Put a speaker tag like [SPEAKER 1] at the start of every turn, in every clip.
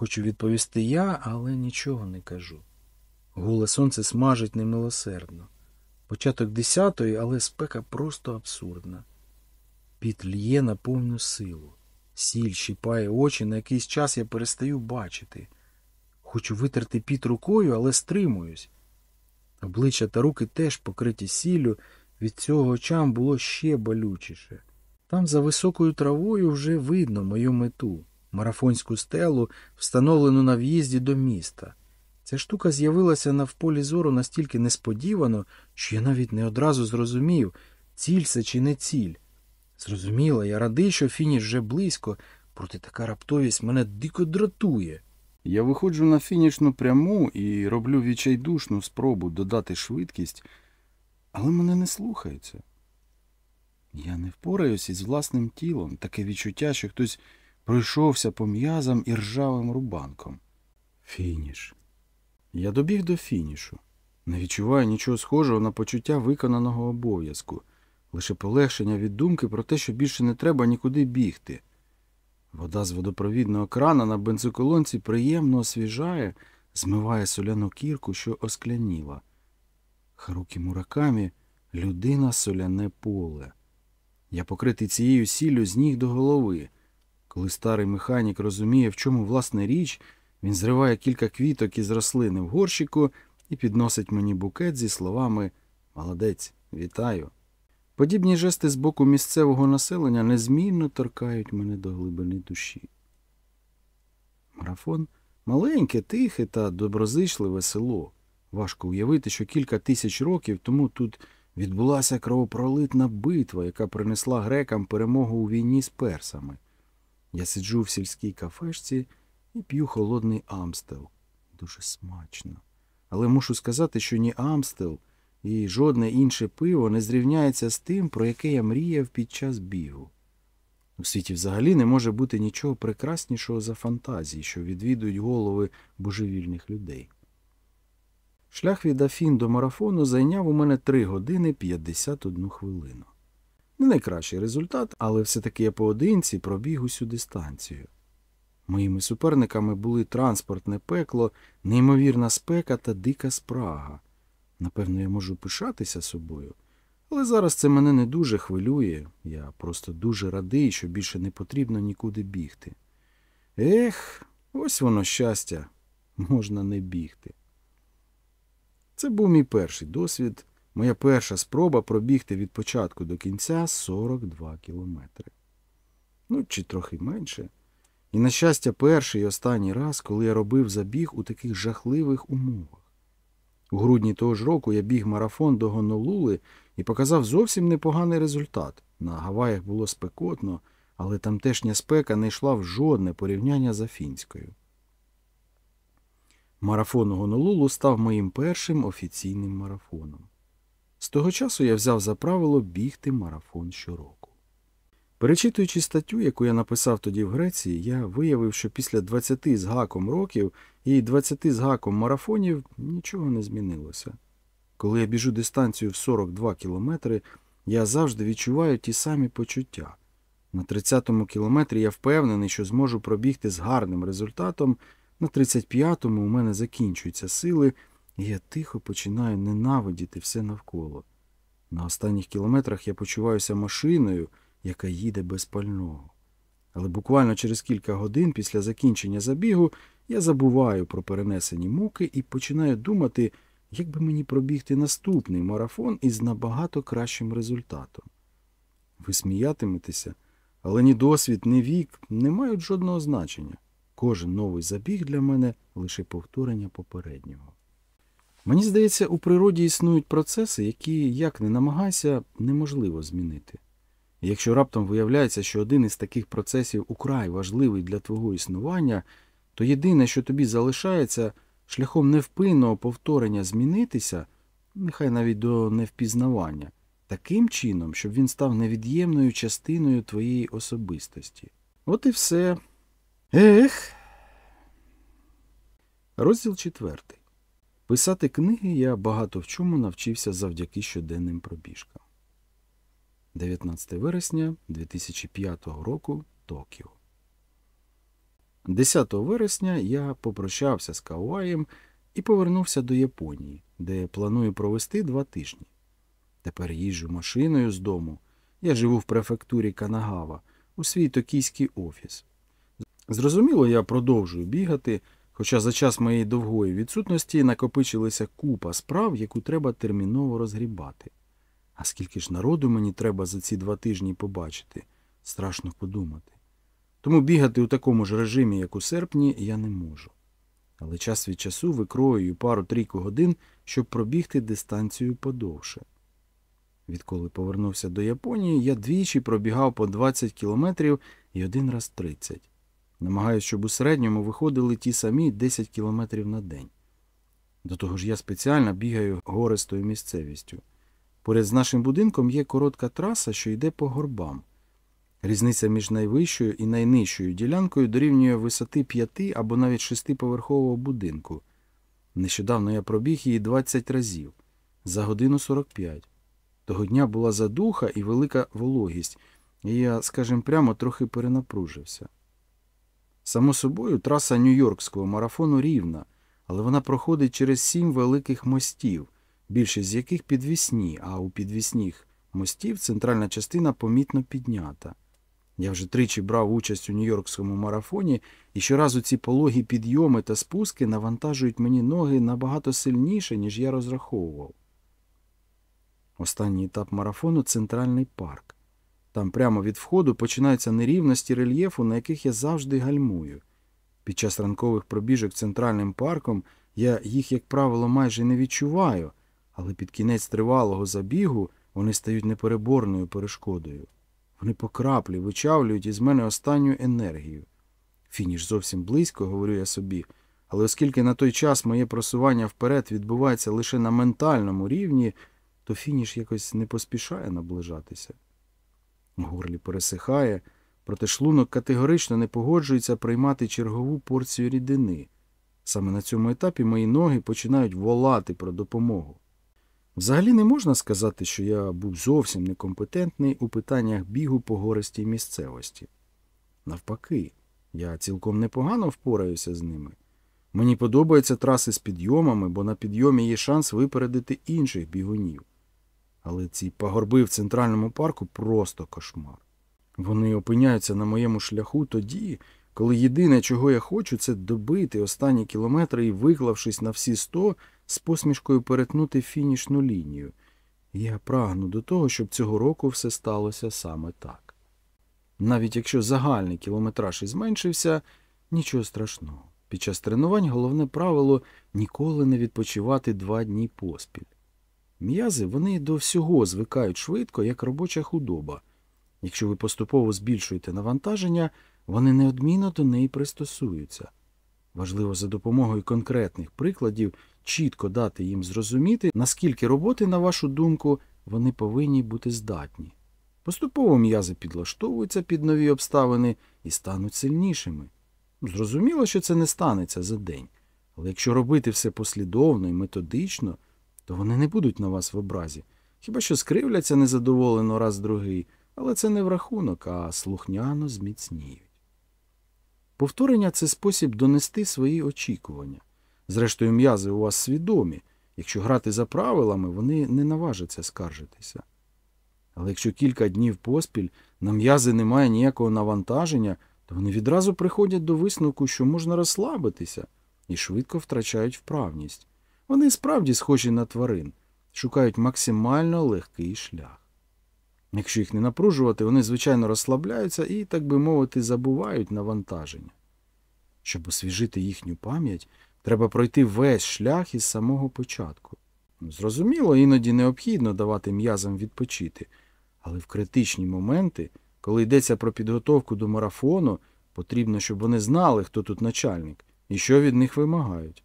[SPEAKER 1] Хочу відповісти я, але нічого не кажу. Голе сонце смажить немилосердно. Початок десятої, але спека просто абсурдна. Піт лє на повну силу. Сіль щіпає очі, на якийсь час я перестаю бачити. Хочу витерти піт рукою, але стримуюсь. Обличчя та руки теж покриті сіллю, від цього очам було ще болючіше. Там за високою травою вже видно мою мету марафонську стелу, встановлену на в'їзді до міста. Ця штука з'явилася на вполі зору настільки несподівано, що я навіть не одразу зрозумів, ціль це чи не ціль. Зрозуміло, я радий, що фініш вже близько, проте така раптовість мене дико дратує.
[SPEAKER 2] Я виходжу на фінішну пряму і роблю відчайдушну спробу додати швидкість, але мене не слухаються. Я не впораюсь із власним тілом, таке відчуття, що хтось пройшовся по м'язам і ржавим рубанком. Фініш. Я добіг до фінішу. Не відчуваю нічого схожого на почуття виконаного обов'язку, лише полегшення від думки про те, що більше не треба нікуди бігти. Вода з водопровідного крана на бензоколонці приємно освіжає, змиває соляну кірку, що оскляніла. Харукі муракамі людина соляне поле. Я покритий цією сіллю з ніг до голови. Коли старий механік розуміє, в чому власне річ, він зриває кілька квіток із рослини в горщику і підносить мені букет зі словами Молодець, вітаю. Подібні жести з боку місцевого населення незмінно торкають мене до глибини душі. Марафон маленьке, тихе та доброзичливе село. Важко уявити, що кілька тисяч років тому тут відбулася кровопролитна битва, яка принесла грекам перемогу у війні з персами. Я сиджу в сільській кафешці і п'ю холодний амстел. Дуже смачно. Але мушу сказати, що ні амстел, і жодне інше пиво не зрівняється з тим, про яке я мріяв під час бігу. У світі взагалі не може бути нічого прекраснішого за фантазії, що відвідують голови божевільних людей. Шлях від Афін до марафону зайняв у мене 3 години 51 хвилину. Не найкращий результат, але все-таки я поодинці пробіг усю дистанцію. Моїми суперниками були транспортне пекло, неймовірна спека та дика спрага. Напевно, я можу пишатися собою, але зараз це мене не дуже хвилює, я просто дуже радий, що більше не потрібно нікуди бігти. Ех, ось воно щастя, можна не бігти. Це був мій перший досвід, моя перша спроба пробігти від початку до кінця 42 кілометри. Ну, чи трохи менше. І, на щастя, перший і останній раз, коли я робив забіг у таких жахливих умовах. У грудні того ж року я біг марафон до Гонолули і показав зовсім непоганий результат. На Гаваях було спекотно, але тамтешня спека не йшла в жодне порівняння з афінською. Марафон Гонолулу став моїм першим офіційним марафоном. З того часу я взяв за правило бігти марафон щороку. Перечитуючи статтю, яку я написав тоді в Греції, я виявив, що після 20 з гаком років і 20 з гаком марафонів нічого не змінилося. Коли я біжу дистанцію в 42 кілометри, я завжди відчуваю ті самі почуття. На 30-му кілометрі я впевнений, що зможу пробігти з гарним результатом, на 35-му у мене закінчуються сили, я тихо починаю ненавидіти все навколо. На останніх кілометрах я почуваюся машиною, яка їде без пального. Але буквально через кілька годин після закінчення забігу я забуваю про перенесені муки і починаю думати, як би мені пробігти наступний марафон із набагато кращим результатом. Ви сміятиметеся, але ні досвід, ні вік не мають жодного значення. Кожен новий забіг для мене лише повторення попереднього. Мені здається, у природі існують процеси, які, як не намагайся, неможливо змінити. І якщо раптом виявляється, що один із таких процесів украй важливий для твого існування, то єдине, що тобі залишається, шляхом невпинного повторення змінитися, нехай навіть до невпізнавання, таким чином, щоб він став невід'ємною частиною твоєї особистості. От і все. Ех. Розділ четвертий. Писати книги я багато в чому навчився завдяки щоденним пробіжкам. 19 вересня 2005 року Токіо. 10 вересня я попрощався з Кауаєм і повернувся до Японії, де планую провести два тижні. Тепер їжджу машиною з дому. Я живу в префектурі Канагава, у свій токійський офіс. Зрозуміло, я продовжую бігати, хоча за час моєї довгої відсутності накопичилася купа справ, яку треба терміново розгрібати. А скільки ж народу мені треба за ці два тижні побачити, страшно подумати. Тому бігати у такому ж режимі, як у серпні, я не можу. Але час від часу викроюю пару-трійку годин, щоб пробігти дистанцію подовше. Відколи повернувся до Японії, я двічі пробігав по 20 кілометрів і один раз 30. Намагаюсь, щоб у середньому виходили ті самі 10 кілометрів на день. До того ж, я спеціально бігаю гористою місцевістю. Поряд з нашим будинком є коротка траса, що йде по горбам. Різниця між найвищою і найнижчою ділянкою дорівнює висоти п'яти або навіть шестиповерхового будинку. Нещодавно я пробіг її 20 разів, за годину 45. Того дня була задуха і велика вологість, і я, скажімо прямо, трохи перенапружився. Само собою, траса Нью-Йоркського марафону рівна, але вона проходить через сім великих мостів, більшість з яких підвісні, а у підвісних мостів центральна частина помітно піднята. Я вже тричі брав участь у Нью-Йоркському марафоні, і щоразу ці пологі підйоми та спуски навантажують мені ноги набагато сильніше, ніж я розраховував. Останній етап марафону центральний парк. Там прямо від входу починаються нерівності рельєфу, на яких я завжди гальмую. Під час ранкових пробіжок центральним парком я їх, як правило, майже не відчуваю, але під кінець тривалого забігу вони стають непереборною перешкодою. Вони по краплі вичавлюють із мене останню енергію. Фініш зовсім близько, говорю я собі, але оскільки на той час моє просування вперед відбувається лише на ментальному рівні, то фініш якось не поспішає наближатися. В горлі пересихає, проте шлунок категорично не погоджується приймати чергову порцію рідини. Саме на цьому етапі мої ноги починають волати про допомогу. Взагалі не можна сказати, що я був зовсім некомпетентний у питаннях бігу по гористій місцевості. Навпаки, я цілком непогано впораюся з ними. Мені подобаються траси з підйомами, бо на підйомі є шанс випередити інших бігунів. Але ці пагорби в центральному парку просто кошмар. Вони опиняються на моєму шляху тоді, коли єдине, чого я хочу, це добити останні кілометри і, виклавшись на всі сто, з посмішкою перетнути фінішну лінію. Я прагну до того, щоб цього року все сталося саме так. Навіть якщо загальний кілометраж і зменшився, нічого страшного. Під час тренувань головне правило ніколи не відпочивати два дні поспіль. М'язи вони до всього звикають швидко, як робоча худоба. Якщо ви поступово збільшуєте навантаження, вони неодмінно до неї пристосуються. Важливо за допомогою конкретних прикладів чітко дати їм зрозуміти, наскільки роботи, на вашу думку, вони повинні бути здатні. Поступово м'язи підлаштовуються під нові обставини і стануть сильнішими. Зрозуміло, що це не станеться за день, але якщо робити все послідовно і методично, то вони не будуть на вас в образі. Хіба що скривляться незадоволено раз другий, але це не в рахунок, а слухняно зміцніють. Повторення це спосіб донести свої очікування. Зрештою, м'язи у вас свідомі. Якщо грати за правилами, вони не наважаться скаржитися. Але якщо кілька днів поспіль на м'язи немає ніякого навантаження, то вони відразу приходять до висновку, що можна розслабитися, і швидко втрачають вправність. Вони справді схожі на тварин, шукають максимально легкий шлях. Якщо їх не напружувати, вони, звичайно, розслабляються і, так би мовити, забувають навантаження. Щоб освіжити їхню пам'ять, треба пройти весь шлях із самого початку. Зрозуміло, іноді необхідно давати м'язам відпочити, але в критичні моменти, коли йдеться про підготовку до марафону, потрібно, щоб вони знали, хто тут начальник і що від них вимагають.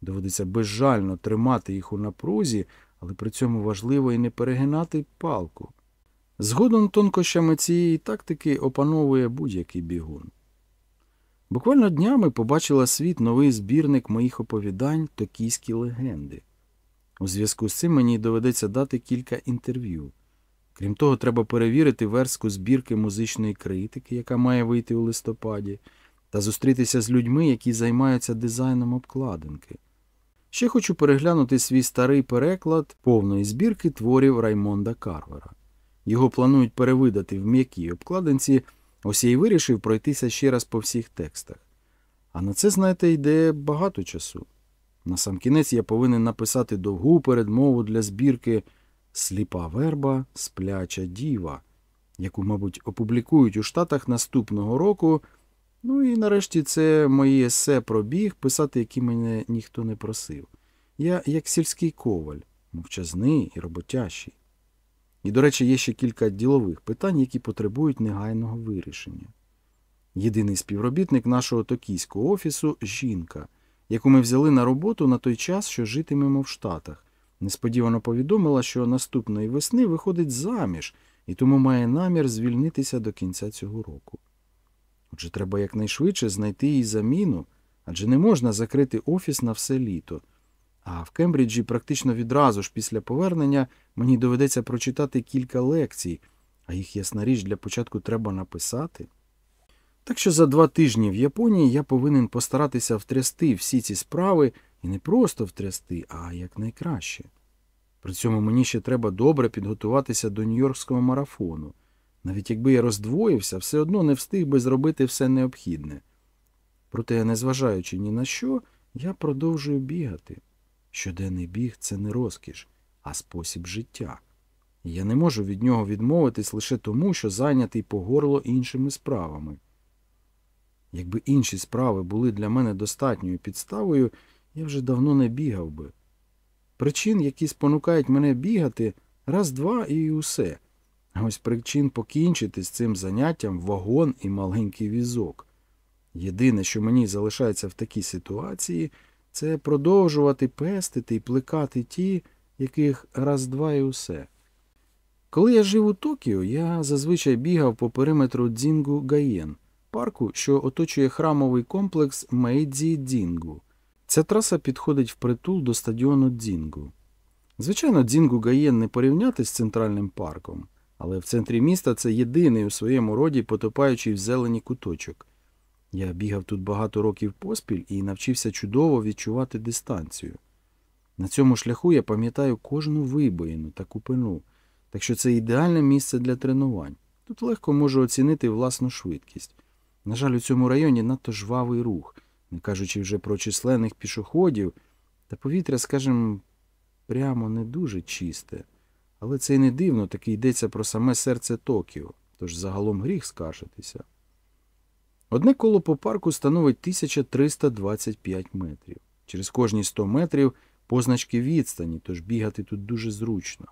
[SPEAKER 2] Доводиться безжально тримати їх у напрузі, але при цьому важливо і не перегинати палку. Згодом тонкощами цієї тактики опановує будь-який бігун. Буквально днями побачила світ новий збірник моїх оповідань Токійські легенди. У зв'язку з цим мені доведеться дати кілька інтерв'ю. Крім того, треба перевірити верстку збірки музичної критики, яка має вийти у листопаді, та зустрітися з людьми, які займаються дизайном обкладинки. Ще хочу переглянути свій старий переклад повної збірки творів Раймонда Карвера. Його планують перевидати в м'якій обкладинці, ось я й вирішив пройтися ще раз по всіх текстах. А на це, знаєте, йде багато часу. Насамкінець я повинен написати довгу передмову для збірки Сліпа верба, спляча діва, яку, мабуть, опублікують у Штатах наступного року. Ну і нарешті це мої есе про біг, писати, які мене ніхто не просив. Я як сільський коваль, мовчазний і роботящий. І, до речі, є ще кілька ділових питань, які потребують негайного вирішення. Єдиний співробітник нашого токійського офісу жінка, яку ми взяли на роботу на той час, що житимемо в Штатах. Несподівано повідомила, що наступної весни виходить заміж і тому має намір звільнитися до кінця цього року. Отже, треба якнайшвидше знайти їй заміну, адже не можна закрити офіс на все літо. А в Кембриджі практично відразу ж після повернення мені доведеться прочитати кілька лекцій, а їх, ясна річ, для початку треба написати. Так що за два тижні в Японії я повинен постаратися втрясти всі ці справи і не просто втрясти, а якнайкраще. При цьому мені ще треба добре підготуватися до Нью-Йоркського марафону. Навіть якби я роздвоївся, все одно не встиг би зробити все необхідне. Проте, незважаючи ні на що, я продовжую бігати. Щоденний біг це не розкіш, а спосіб життя. І я не можу від нього відмовитись лише тому, що зайнятий по горло іншими справами. Якби інші справи були для мене достатньою підставою, я вже давно не бігав би. Причин, які спонукають мене бігати, раз-два і усе. Ось причин покінчити з цим заняттям вагон і маленький візок. Єдине, що мені залишається в такій ситуації, це продовжувати пестити і плекати ті, яких раз-два і усе. Коли я жив у Токіо, я зазвичай бігав по периметру Дзінгу Гаєн, парку, що оточує храмовий комплекс Мейдзі Дзінгу. Ця траса підходить впритул до стадіону Дзінгу. Звичайно, Дзінгу Гаєн не порівняти з центральним парком, але в центрі міста це єдиний у своєму роді потопаючий в зелені куточок. Я бігав тут багато років поспіль і навчився чудово відчувати дистанцію. На цьому шляху я пам'ятаю кожну вибоїну та купину, так що це ідеальне місце для тренувань. Тут легко можу оцінити власну швидкість. На жаль, у цьому районі надто жвавий рух, не кажучи вже про численних пішоходів, та повітря, скажімо, прямо не дуже чисте. Але це й не дивно, таки йдеться про саме серце Токіо, тож загалом гріх скаржитися. Одне коло по парку становить 1325 метрів. Через кожні 100 метрів позначки відстані, тож бігати тут дуже зручно.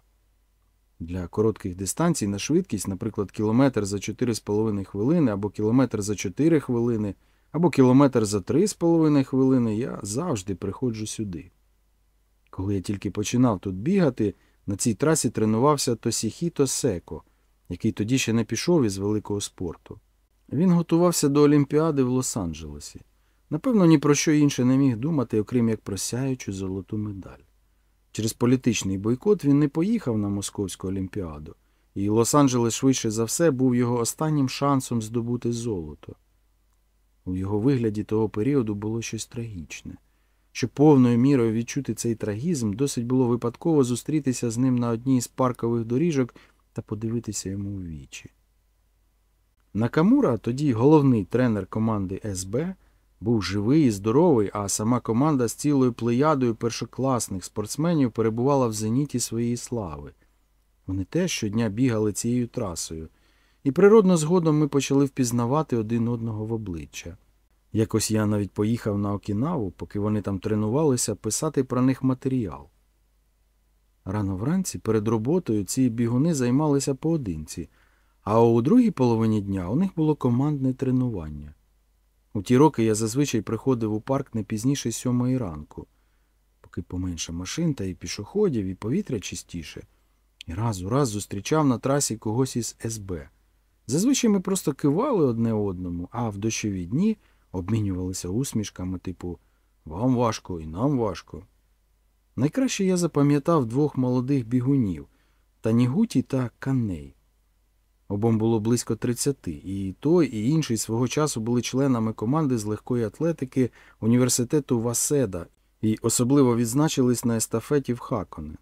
[SPEAKER 2] Для коротких дистанцій на швидкість, наприклад, кілометр за 4,5 хвилини, або кілометр за 4 хвилини, або кілометр за 3,5 хвилини, я завжди приходжу сюди. Коли я тільки починав тут бігати, на цій трасі тренувався Тосіхіто Секо, який тоді ще не пішов із великого спорту. Він готувався до Олімпіади в Лос-Анджелесі. Напевно, ні про що інше не міг думати, окрім як про сяючу золоту медаль. Через політичний бойкот він не поїхав на Московську Олімпіаду, і Лос-Анджелес швидше за все був його останнім шансом здобути золото. У його вигляді того періоду було щось трагічне. Щоб повною мірою відчути цей трагізм, досить було випадково зустрітися з ним на одній з паркових доріжок та подивитися йому у вічі. Накамура, тоді головний тренер команди СБ, був живий і здоровий, а сама команда з цілою плеядою першокласних спортсменів перебувала в зеніті своєї слави. Вони теж щодня бігали цією трасою, і природно згодом ми почали впізнавати один одного в обличчя. Якось я навіть поїхав на Окінаву, поки вони там тренувалися, писати про них матеріал. Рано вранці перед роботою ці бігуни займалися поодинці, а у другій половині дня у них було командне тренування. У ті роки я зазвичай приходив у парк не пізніше сьомої ранку, поки поменше машин та і пішоходів, і повітря чистіше, і раз у раз зустрічав на трасі когось із СБ. Зазвичай ми просто кивали одне одному, а в дощові дні обмінювалися усмішками, типу Вам важко і нам важко. Найкраще я запам'ятав двох молодих бігунів Танігуті та Канней. Обом було близько 30, і той, і інший свого часу були членами команди з легкої атлетики університету Васеда і особливо відзначились на естафеті в Хаконе.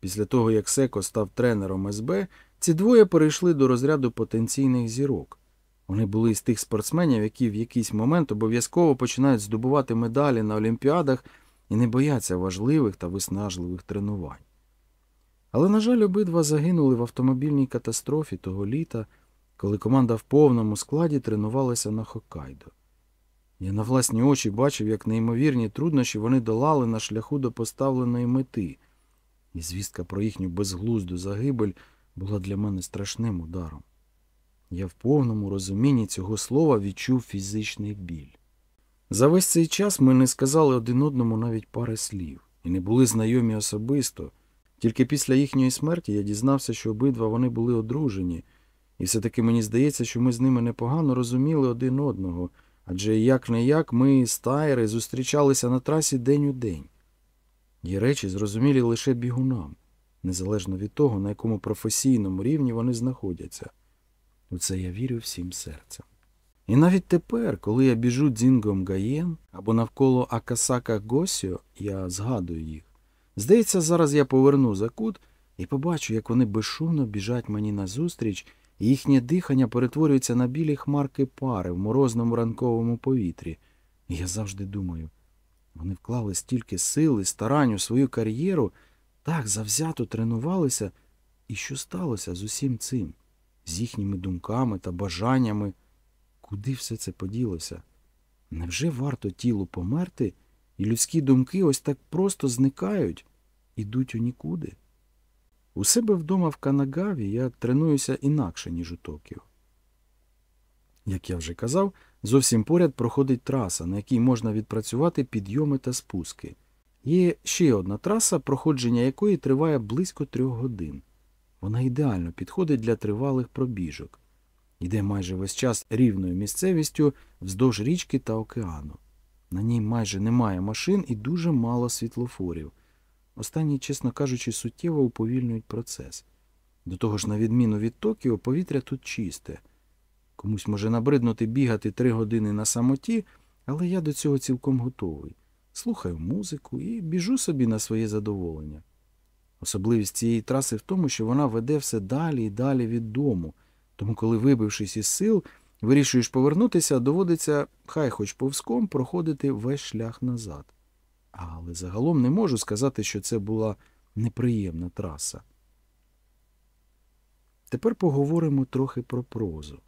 [SPEAKER 2] Після того, як Секо став тренером СБ, ці двоє перейшли до розряду потенційних зірок. Вони були із тих спортсменів, які в якийсь момент обов'язково починають здобувати медалі на Олімпіадах і не бояться важливих та виснажливих тренувань. Але, на жаль, обидва загинули в автомобільній катастрофі того літа, коли команда в повному складі тренувалася на Хоккайдо. Я на власні очі бачив, як неймовірні труднощі вони долали на шляху до поставленої мети, і звістка про їхню безглузду загибель була для мене страшним ударом. Я в повному розумінні цього слова відчув фізичний біль. За весь цей час ми не сказали один одному навіть пари слів і не були знайомі особисто. Тільки після їхньої смерті я дізнався, що обидва вони були одружені, і все-таки мені здається, що ми з ними непогано розуміли один одного, адже як не як ми з Тайри зустрічалися на трасі день у день. Є речі зрозумілі лише бігунам, незалежно від того, на якому професійному рівні вони знаходяться. У це я вірю всім серцем. І навіть тепер, коли я біжу дзінгом Гаєн або навколо Акасака Госіо, я згадую їх. Здається, зараз я поверну за кут і побачу, як вони безшумно біжать мені назустріч, і їхнє дихання перетворюється на білі хмарки пари в морозному ранковому повітрі. І я завжди думаю, вони вклали стільки сил і старань у свою кар'єру, так завзято тренувалися, і що сталося з усім цим, з їхніми думками та бажаннями? Куди все це поділося? Невже варто тілу померти, і людські думки ось так просто зникають, ідуть у нікуди? У себе вдома в Канагаві я тренуюся інакше, ніж у Токіо. Як я вже казав, зовсім поряд проходить траса, на якій можна відпрацювати підйоми та спуски. Є ще одна траса, проходження якої триває близько трьох годин. Вона ідеально підходить для тривалих пробіжок. Йде майже весь час рівною місцевістю вздовж річки та океану. На ній майже немає машин і дуже мало світлофорів. Останні, чесно кажучи, суттєво уповільнюють процес. До того ж, на відміну від Токіо, повітря тут чисте. Комусь може набриднути бігати три години на самоті, але я до цього цілком готовий. Слухаю музику і біжу собі на своє задоволення. Особливість цієї траси в тому, що вона веде все далі і далі від дому, тому коли, вибившись із сил, вирішуєш повернутися, доводиться, хай хоч повзком, проходити весь шлях назад. Але загалом не можу сказати, що це була неприємна траса. Тепер поговоримо трохи про прозу.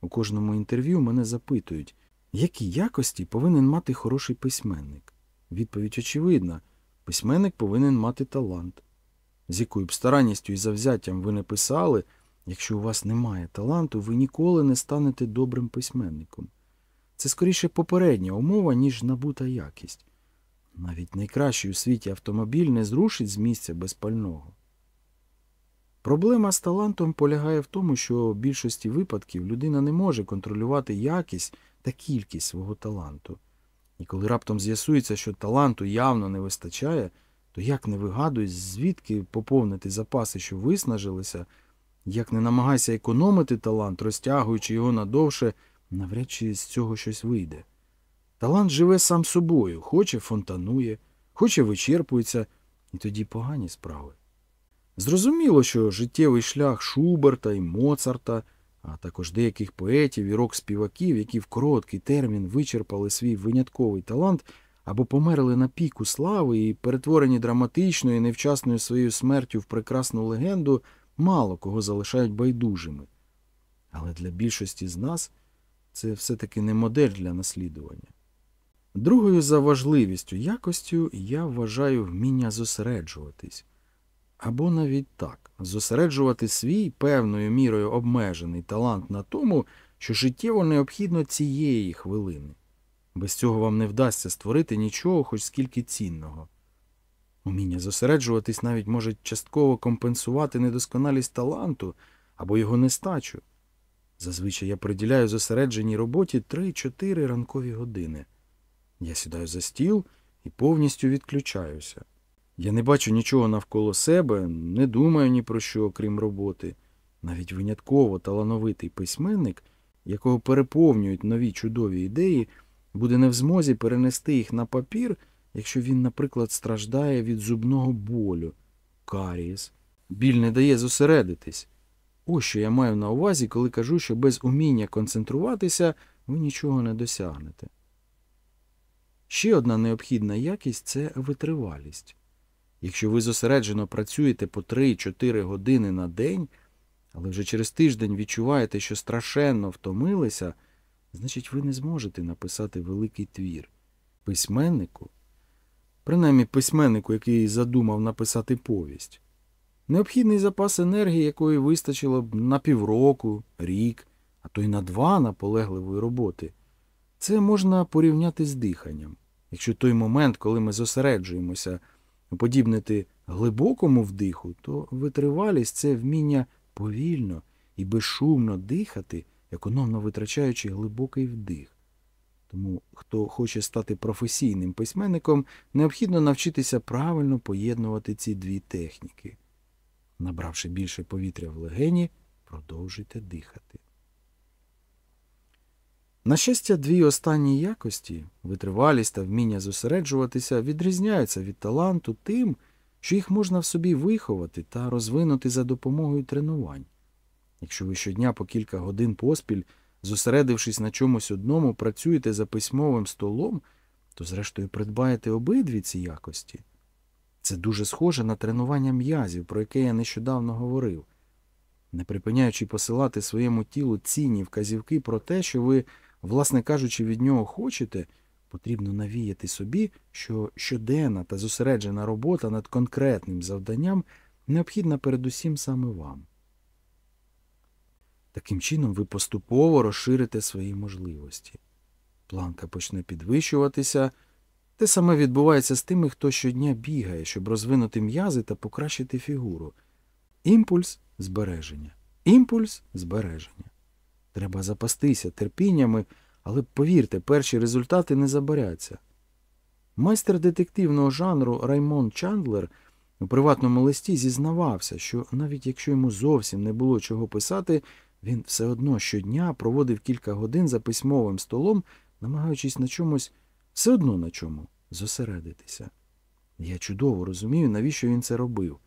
[SPEAKER 2] У кожному інтерв'ю мене запитують, які якості повинен мати хороший письменник. Відповідь очевидна письменник повинен мати талант. З якою б старанністю і завзяттям ви не писали, якщо у вас немає таланту, ви ніколи не станете добрим письменником. Це скоріше попередня умова, ніж набута якість. Навіть найкращий у світі автомобіль не зрушить з місця без пального. Проблема з талантом полягає в тому, що в більшості випадків людина не може контролювати якість та кількість свого таланту. І коли раптом з'ясується, що таланту явно не вистачає, то як не вигадуй, звідки поповнити запаси, що виснажилися, як не намагайся економити талант, розтягуючи його надовше, навряд чи з цього щось вийде. Талант живе сам собою, хоче фонтанує, хоче вичерпується, і тоді погані справи. Зрозуміло, що життєвий шлях Шуберта і Моцарта, а також деяких поетів і рок-співаків, які в короткий термін вичерпали свій винятковий талант або померли на піку слави і перетворені драматичною і невчасною своєю смертю в прекрасну легенду, мало кого залишають байдужими. Але для більшості з нас це все-таки не модель для наслідування. Другою за важливістю якостю я вважаю вміння зосереджуватись. Або навіть так, зосереджувати свій певною мірою обмежений талант на тому, що життєво необхідно цієї хвилини. Без цього вам не вдасться створити нічого, хоч скільки цінного. Уміння зосереджуватись навіть може частково компенсувати недосконалість таланту або його нестачу. Зазвичай я приділяю зосередженій роботі 3-4 ранкові години. Я сідаю за стіл і повністю відключаюся. Я не бачу нічого навколо себе, не думаю ні про що, окрім роботи. Навіть винятково талановитий письменник, якого переповнюють нові чудові ідеї, буде не в змозі перенести їх на папір, якщо він, наприклад, страждає від зубного болю, карієс. Біль не дає зосередитись. Ось що я маю на увазі, коли кажу, що без уміння концентруватися ви нічого не досягнете. Ще одна необхідна якість це витривалість. Якщо ви зосереджено працюєте по 3-4 години на день, але вже через тиждень відчуваєте, що страшенно втомилися, значить ви не зможете написати великий твір. Письменнику, принаймні письменнику, який задумав написати повість, необхідний запас енергії, якої вистачило б на півроку, рік, а то й на два наполегливої роботи. Це можна порівняти з диханням. Якщо той момент, коли ми зосереджуємося, уподібнити глибокому вдиху, то витривалість це вміння повільно і безшумно дихати, економно витрачаючи глибокий вдих. Тому, хто хоче стати професійним письменником, необхідно навчитися правильно поєднувати ці дві техніки. Набравши більше повітря в легені, продовжуйте дихати. На щастя, дві останні якості витривалість та вміння зосереджуватися відрізняються від таланту тим, що їх можна в собі виховати та розвинути за допомогою тренувань. Якщо ви щодня по кілька годин поспіль, зосередившись на чомусь одному, працюєте за письмовим столом, то зрештою придбаєте обидві ці якості. Це дуже схоже на тренування м'язів, про яке я нещодавно говорив. Не припиняючи посилати своєму тілу цінні вказівки про те, що ви, власне кажучи, від нього хочете, потрібно навіяти собі, що щоденна та зосереджена робота над конкретним завданням необхідна передусім саме вам. Таким чином ви поступово розширите свої можливості. Планка почне підвищуватися. Те саме відбувається з тими, хто щодня бігає, щоб розвинути м'язи та покращити фігуру. Імпульс збереження. Імпульс збереження. Треба запастися терпіннями, але повірте, перші результати не забаряться. Майстер детективного жанру Раймон Чандлер у приватному листі зізнавався, що навіть якщо йому зовсім не було чого писати, він все одно щодня проводив кілька годин за письмовим столом, намагаючись на чомусь, все одно на чому, зосередитися. Я чудово розумію, навіщо він це робив.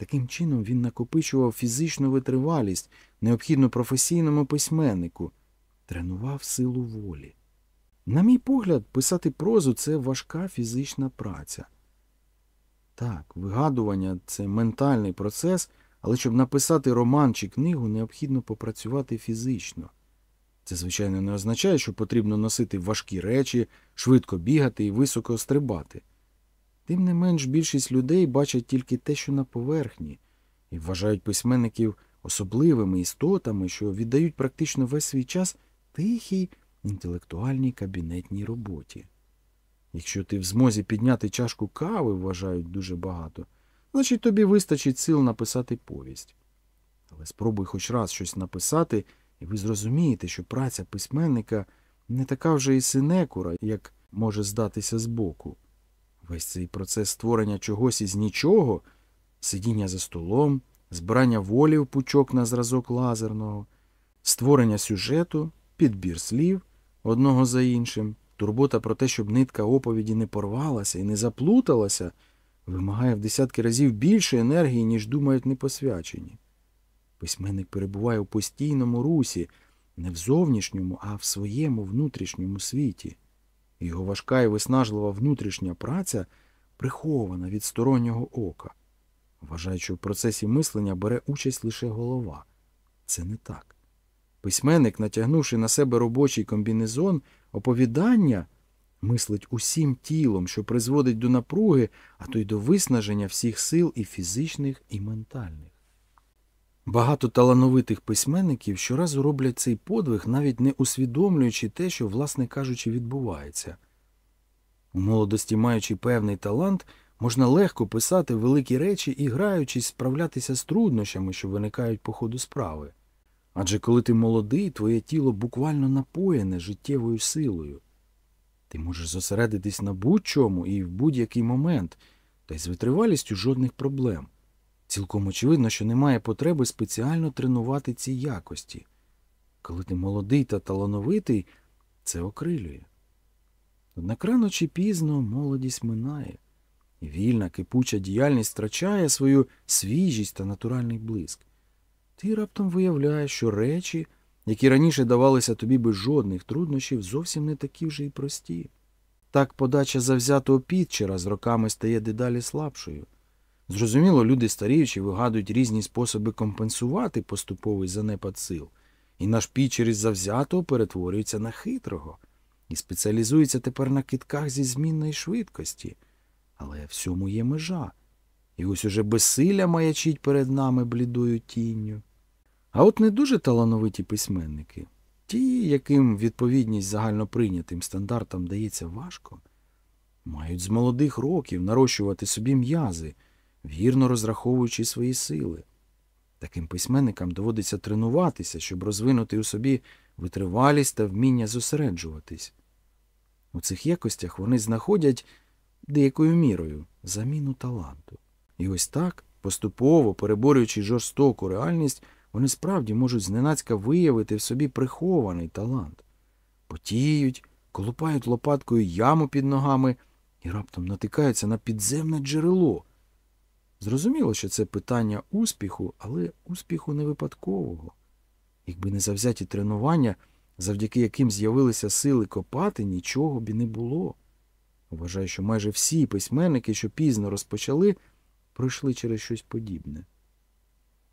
[SPEAKER 2] Таким чином він накопичував фізичну витривалість, необхідну професійному письменнику, тренував силу волі. На мій погляд, писати прозу це важка фізична праця. Так, вигадування це ментальний процес, але щоб написати роман чи книгу, необхідно попрацювати фізично. Це, звичайно, не означає, що потрібно носити важкі речі, швидко бігати і високо стрибати. Тим не менш більшість людей бачать тільки те, що на поверхні, і вважають письменників особливими істотами, що віддають практично весь свій час тихій інтелектуальній кабінетній роботі. Якщо ти в змозі підняти чашку кави, вважають дуже багато, значить тобі вистачить сил написати повість. Але спробуй хоч раз щось написати, і ви зрозумієте, що праця письменника не така вже і синекура, як може здатися збоку. Весь цей процес створення чогось із нічого, сидіння за столом, збирання волі в пучок на зразок лазерного, створення сюжету, підбір слів одного за іншим, турбота про те, щоб нитка оповіді не порвалася і не заплуталася, вимагає в десятки разів більше енергії, ніж думають непосвячені. Письменник перебуває у постійному русі, не в зовнішньому, а в своєму внутрішньому світі. Його важка і виснажлива внутрішня праця прихована від стороннього ока. Вважають, що в процесі мислення бере участь лише голова. Це не так. Письменник, натягнувши на себе робочий комбінезон, оповідання, мислить усім тілом, що призводить до напруги, а то й до виснаження всіх сил і фізичних, і ментальних. Багато талановитих письменників щоразу роблять цей подвиг, навіть не усвідомлюючи те, що, власне кажучи, відбувається. У молодості, маючи певний талант, можна легко писати великі речі і, граючись, справлятися з труднощами, що виникають по ходу справи. Адже коли ти молодий, твоє тіло буквально напоєне життєвою силою. Ти можеш зосередитись на будь-чому і в будь-який момент, та й з витривалістю жодних проблем. Цілком очевидно, що немає потреби спеціально тренувати ці якості. Коли ти молодий та талановитий, це окрилює. Однак рано чи пізно молодість минає, і вільна кипуча діяльність втрачає свою свіжість та натуральний блиск. Ти раптом виявляєш, що речі, які раніше давалися тобі без жодних труднощів, зовсім не такі вже й прості. Так подача завзятого підчера з роками стає дедалі слабшою. Зрозуміло, люди старіючі вигадують різні способи компенсувати поступовий занепад сил, і наш підчер із завзятого перетворюється на хитрого і спеціалізується тепер на китках зі змінної швидкості. Але всьому є межа, і ось уже безсилля маячить перед нами блідою тінню. А от не дуже талановиті письменники, ті, яким відповідність загальноприйнятим стандартам дається важко, мають з молодих років нарощувати собі м'язи, вірно розраховуючи свої сили. Таким письменникам доводиться тренуватися, щоб розвинути у собі витривалість та вміння зосереджуватись. У цих якостях вони знаходять деякою мірою заміну таланту. І ось так, поступово переборюючи жорстоку реальність, вони справді можуть зненацька виявити в собі прихований талант. Потіють, колупають лопаткою яму під ногами і раптом натикаються на підземне джерело. Зрозуміло, що це питання успіху, але успіху не випадкового. Якби не завзяті тренування, завдяки яким з'явилися сили копати, нічого б і не було. Вважаю, що майже всі письменники, що пізно розпочали, пройшли через щось подібне.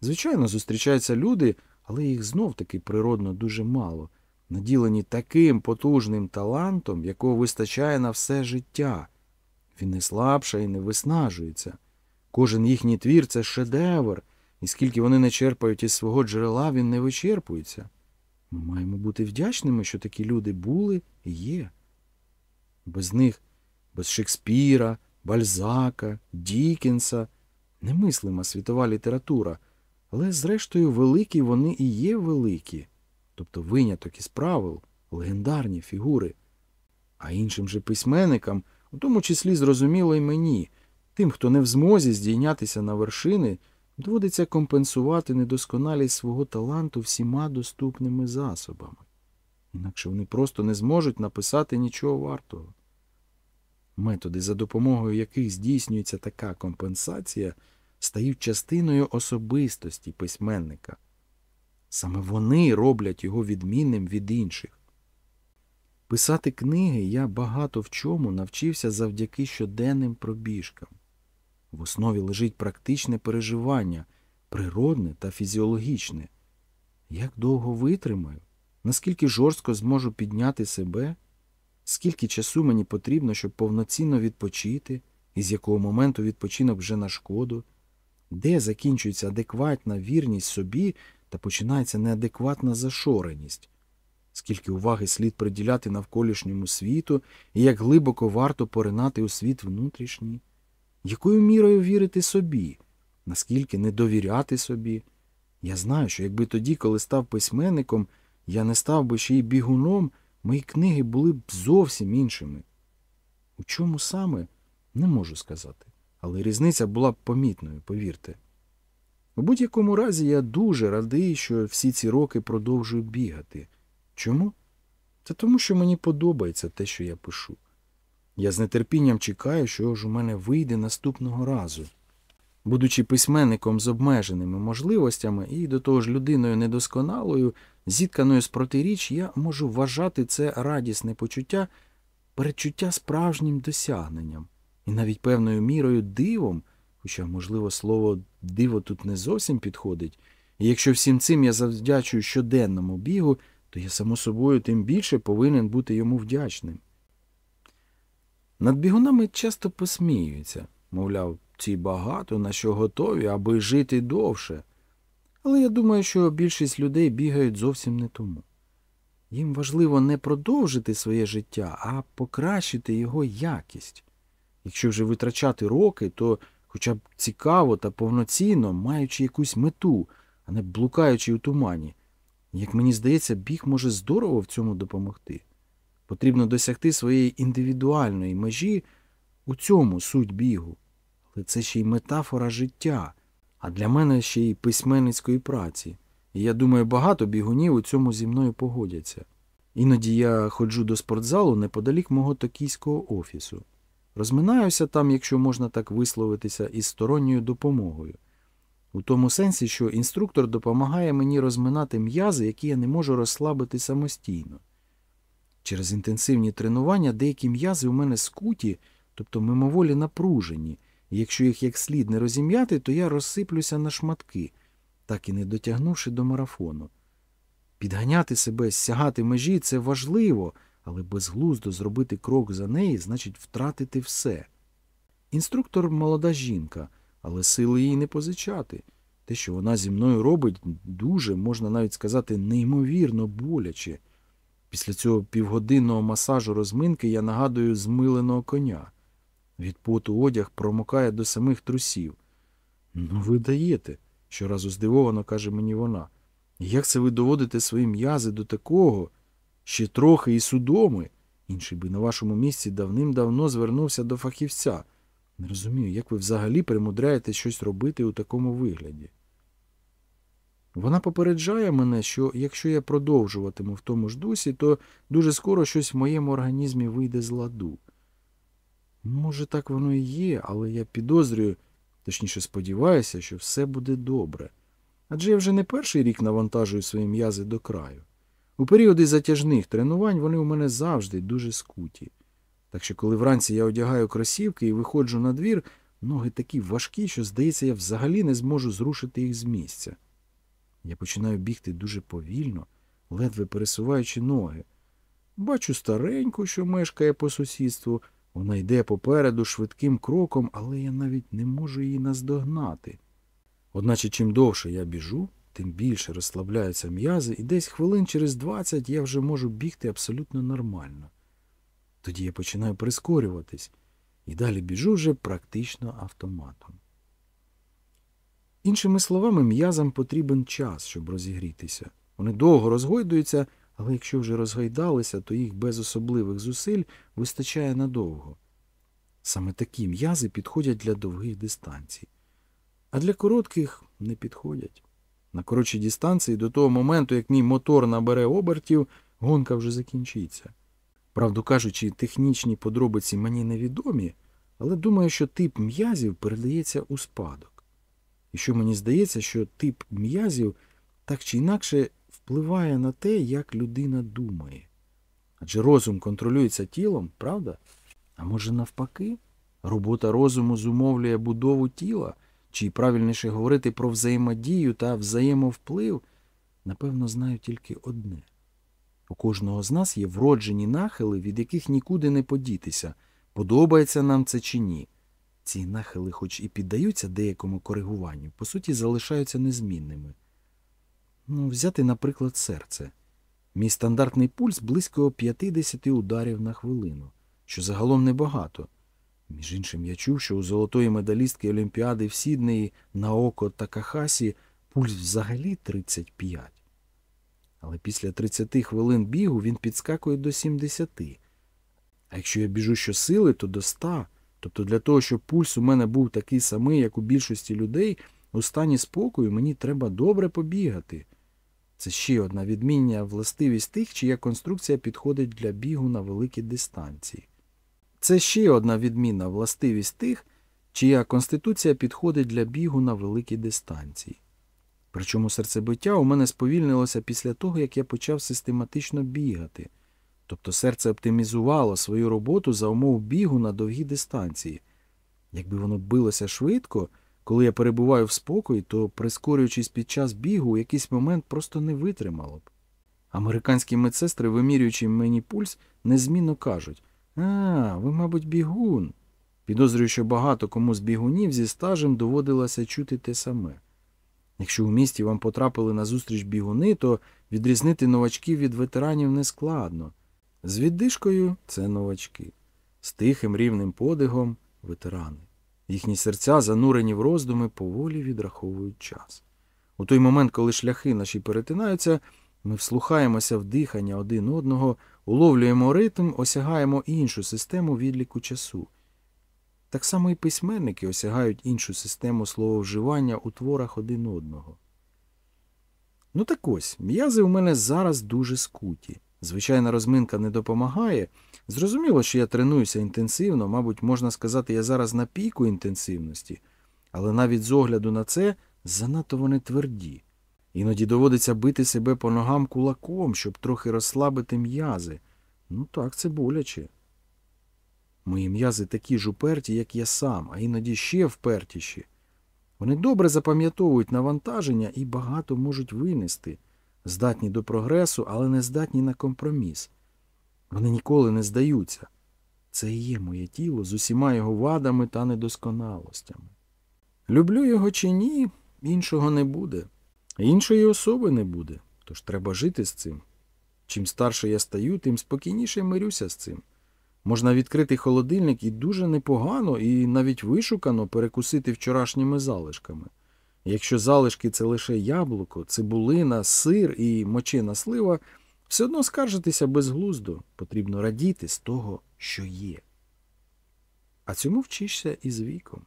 [SPEAKER 2] Звичайно, зустрічаються люди, але їх знов таки природно дуже мало, наділені таким потужним талантом, якого вистачає на все життя. Він не слабша і не виснажується. Кожен їхній твір це шедевр, і скільки вони не черпають із свого джерела, він не вичерпується. Ми маємо бути вдячними, що такі люди були і є. Без них, без Шекспіра, Бальзака, Дікенса, немислима світова література, але, зрештою, великі вони і є великі, тобто виняток із правил, легендарні фігури. А іншим же письменникам, у тому числі зрозуміло і мені, тим, хто не в змозі здійнятися на вершини, доводиться компенсувати недосконалість свого таланту всіма доступними засобами. Інакше вони просто не зможуть написати нічого вартого. Методи, за допомогою яких здійснюється така компенсація, стають частиною особистості письменника. Саме вони роблять його відмінним від інших. Писати книги я багато в чому навчився завдяки щоденним пробіжкам. В основі лежить практичне переживання, природне та фізіологічне. Як довго витримаю, наскільки жорстко зможу підняти себе, скільки часу мені потрібно, щоб повноцінно відпочити, і з якого моменту відпочинок вже на шкоду, де закінчується адекватна вірність собі та починається неадекватна зашореність, скільки уваги слід приділяти навколишньому світу і як глибоко варто поринати у світ внутрішній якою мірою вірити собі, наскільки не довіряти собі. Я знаю, що якби тоді, коли став письменником, я не став би ще й бігуном, мої книги були б зовсім іншими. У чому саме, не можу сказати, але різниця була б помітною, повірте. У будь-якому разі я дуже радий, що всі ці роки продовжую бігати. Чому? Та тому, що мені подобається те, що я пишу. Я з нетерпінням чекаю, що ж у мене вийде наступного разу. Будучи письменником з обмеженими можливостями і до того ж людиною недосконалою, зітканою з протиріч, я можу вважати це радісне почуття, передчуття справжнім досягненням і навіть певною мірою дивом, хоча, можливо, слово диво тут не зовсім підходить, і якщо всім цим я завдячую щоденному бігу, то я, само собою, тим більше повинен бути йому вдячним. Над бігунами часто посміюються, мовляв, ці багато на що готові, аби жити довше. Але я думаю, що більшість людей бігають зовсім не тому. Їм важливо не продовжити своє життя, а покращити його якість. Якщо вже витрачати роки, то хоча б цікаво та повноцінно, маючи якусь мету, а не блукаючи у тумані. Як мені здається, біг може здорово в цьому допомогти. Потрібно досягти своєї індивідуальної межі у цьому суть бігу. Але це ще й метафора життя. а для мене ще й письменницької праці. І я думаю, багато бігунів у цьому зі мною погодяться. Іноді я ходжу до спортзалу неподалік мого токійського офісу. Розминаюся там, якщо можна так висловитися, із сторонньою допомогою. У тому сенсі, що інструктор допомагає мені розминати м'язи, які я не можу розслабити самостійно. Через інтенсивні тренування деякі м'язи у мене скуті, тобто мимоволі напружені, і якщо їх як слід не розім'яти, то я розсиплюся на шматки, так і не дотягнувши до марафону. Підганяти себе, сягати межі це важливо, але безглуздо зробити крок за неї значить втратити все. Інструктор молода жінка, але сили їй не позичати. Те, що вона зі мною робить, дуже, можна навіть сказати, неймовірно боляче. Після цього півгодинного масажу розминки я нагадую змиленого коня. Від поту одяг промокає до самих трусів. Ну, ви даєте, щоразу здивовано каже мені вона. Як це ви доводите свої м'язи до такого? Ще трохи і судоми. Інший би на вашому місці давним-давно звернувся до фахівця. Не розумію, як ви взагалі примудряєте щось робити у такому вигляді. Вона попереджає мене, що якщо я продовжуватиму в тому ж дусі, то дуже скоро щось в моєму організмі вийде з ладу. Може, так воно і є, але я підозрюю, точніше сподіваюся, що все буде добре. Адже я вже не перший рік навантажую свої м'язи до краю. У періоди затяжних тренувань вони у мене завжди дуже скуті. Так що, коли вранці я одягаю кросівки і виходжу на двір, ноги такі важкі, що, здається, я взагалі не зможу зрушити їх з місця. Я починаю бігти дуже повільно, ледве пересуваючи ноги. Бачу стареньку, що мешкає по сусідству. Вона йде попереду швидким кроком, але я навіть не можу її наздогнати. Одначе чим довше я біжу, тим більше розслабляються м'язи, і десь хвилин через двадцять я вже можу бігти абсолютно нормально. Тоді я починаю прискорюватись і далі біжу вже практично автоматом. Іншими словами, м'язам потрібен час, щоб розігрітися. Вони довго розгойдуються, але якщо вже розгойдалися, то їх без особливих зусиль вистачає надовго. Саме такі м'язи підходять для довгих дистанцій, а для коротких не підходять. На коротшій дистанції до того моменту, як мій мотор набере обертів, гонка вже закінчиться. Правду кажучи, технічні подробиці мені невідомі, але думаю, що тип м'язів передається у спадок. І що мені здається, що тип м'язів так чи інакше впливає на те, як людина думає. Адже розум контролюється тілом, правда? А може навпаки? Робота розуму зумовлює будову тіла, чи правильніше говорити про взаємодію та взаємовплив, напевно, знаю тільки одне. У кожного з нас є вроджені нахили, від яких нікуди не подітися, подобається нам це чи ні. Ці нахили, хоч і піддаються деякому коригуванню, по суті, залишаються незмінними. Ну, взяти, наприклад, серце. Мій стандартний пульс близько 50 ударів на хвилину, що загалом небагато. Між іншим, я чув, що у золотої медалістки Олімпіади в Сіднеї Наоко Такахасі пульс взагалі 35. Але після 30 хвилин бігу він підскакує до 70. А якщо я біжу щосили, то до 100. Тобто для того, щоб пульс у мене був такий самий, як у більшості людей, у стані спокою мені треба добре побігати. Це ще одна відміння властивість тих, чия конструкція підходить для бігу на великі дистанції. Це ще одна відмінна властивість тих, чия конституція підходить для бігу на великі дистанції. Причому серцебиття у мене сповільнилося після того, як я почав систематично бігати. Тобто серце оптимізувало свою роботу за умов бігу на довгі дистанції. Якби воно билося швидко, коли я перебуваю в спокої, то, прискорюючись під час бігу, у якийсь момент просто не витримало б. Американські медсестри, вимірюючи мені пульс, незмінно кажуть А, ви, мабуть, бігун. Підозрюю, що багато кому з бігунів зі стажем доводилося чути те саме. Якщо у місті вам потрапили на зустріч бігуни, то відрізнити новачків від ветеранів нескладно. З віддишкою це новачки, з тихим рівним подихом ветерани. Їхні серця, занурені в роздуми, поволі відраховують час. У той момент, коли шляхи наші перетинаються, ми вслухаємося в дихання один одного, уловлюємо ритм, осягаємо іншу систему відліку часу. Так само і письменники осягають іншу систему слововживання у творах один одного. Ну так ось, м'язи у мене зараз дуже скуті. Звичайна розминка не допомагає. Зрозуміло, що я тренуюся інтенсивно, мабуть, можна сказати, я зараз на піку інтенсивності, але навіть з огляду на це занадто вони тверді. Іноді доводиться бити себе по ногам кулаком, щоб трохи розслабити м'язи. Ну так, це боляче. Мої м'язи такі ж уперті, як я сам, а іноді ще впертіші. Вони добре запам'ятовують навантаження і багато можуть винести, здатні до прогресу, але не здатні на компроміс. Вони ніколи не здаються. Це і є моє тіло з усіма його вадами та недосконалостями. Люблю його чи ні, іншого не буде. Іншої особи не буде, тож треба жити з цим. Чим старше я стаю, тим спокійніше мирюся з цим. Можна відкрити холодильник і дуже непогано, і навіть вишукано перекусити вчорашніми залишками. Якщо залишки це лише яблуко, цибулина, сир і мочена слива, все одно скаржитися безглуздо, потрібно радіти з того, що є. А цьому вчишся із віком.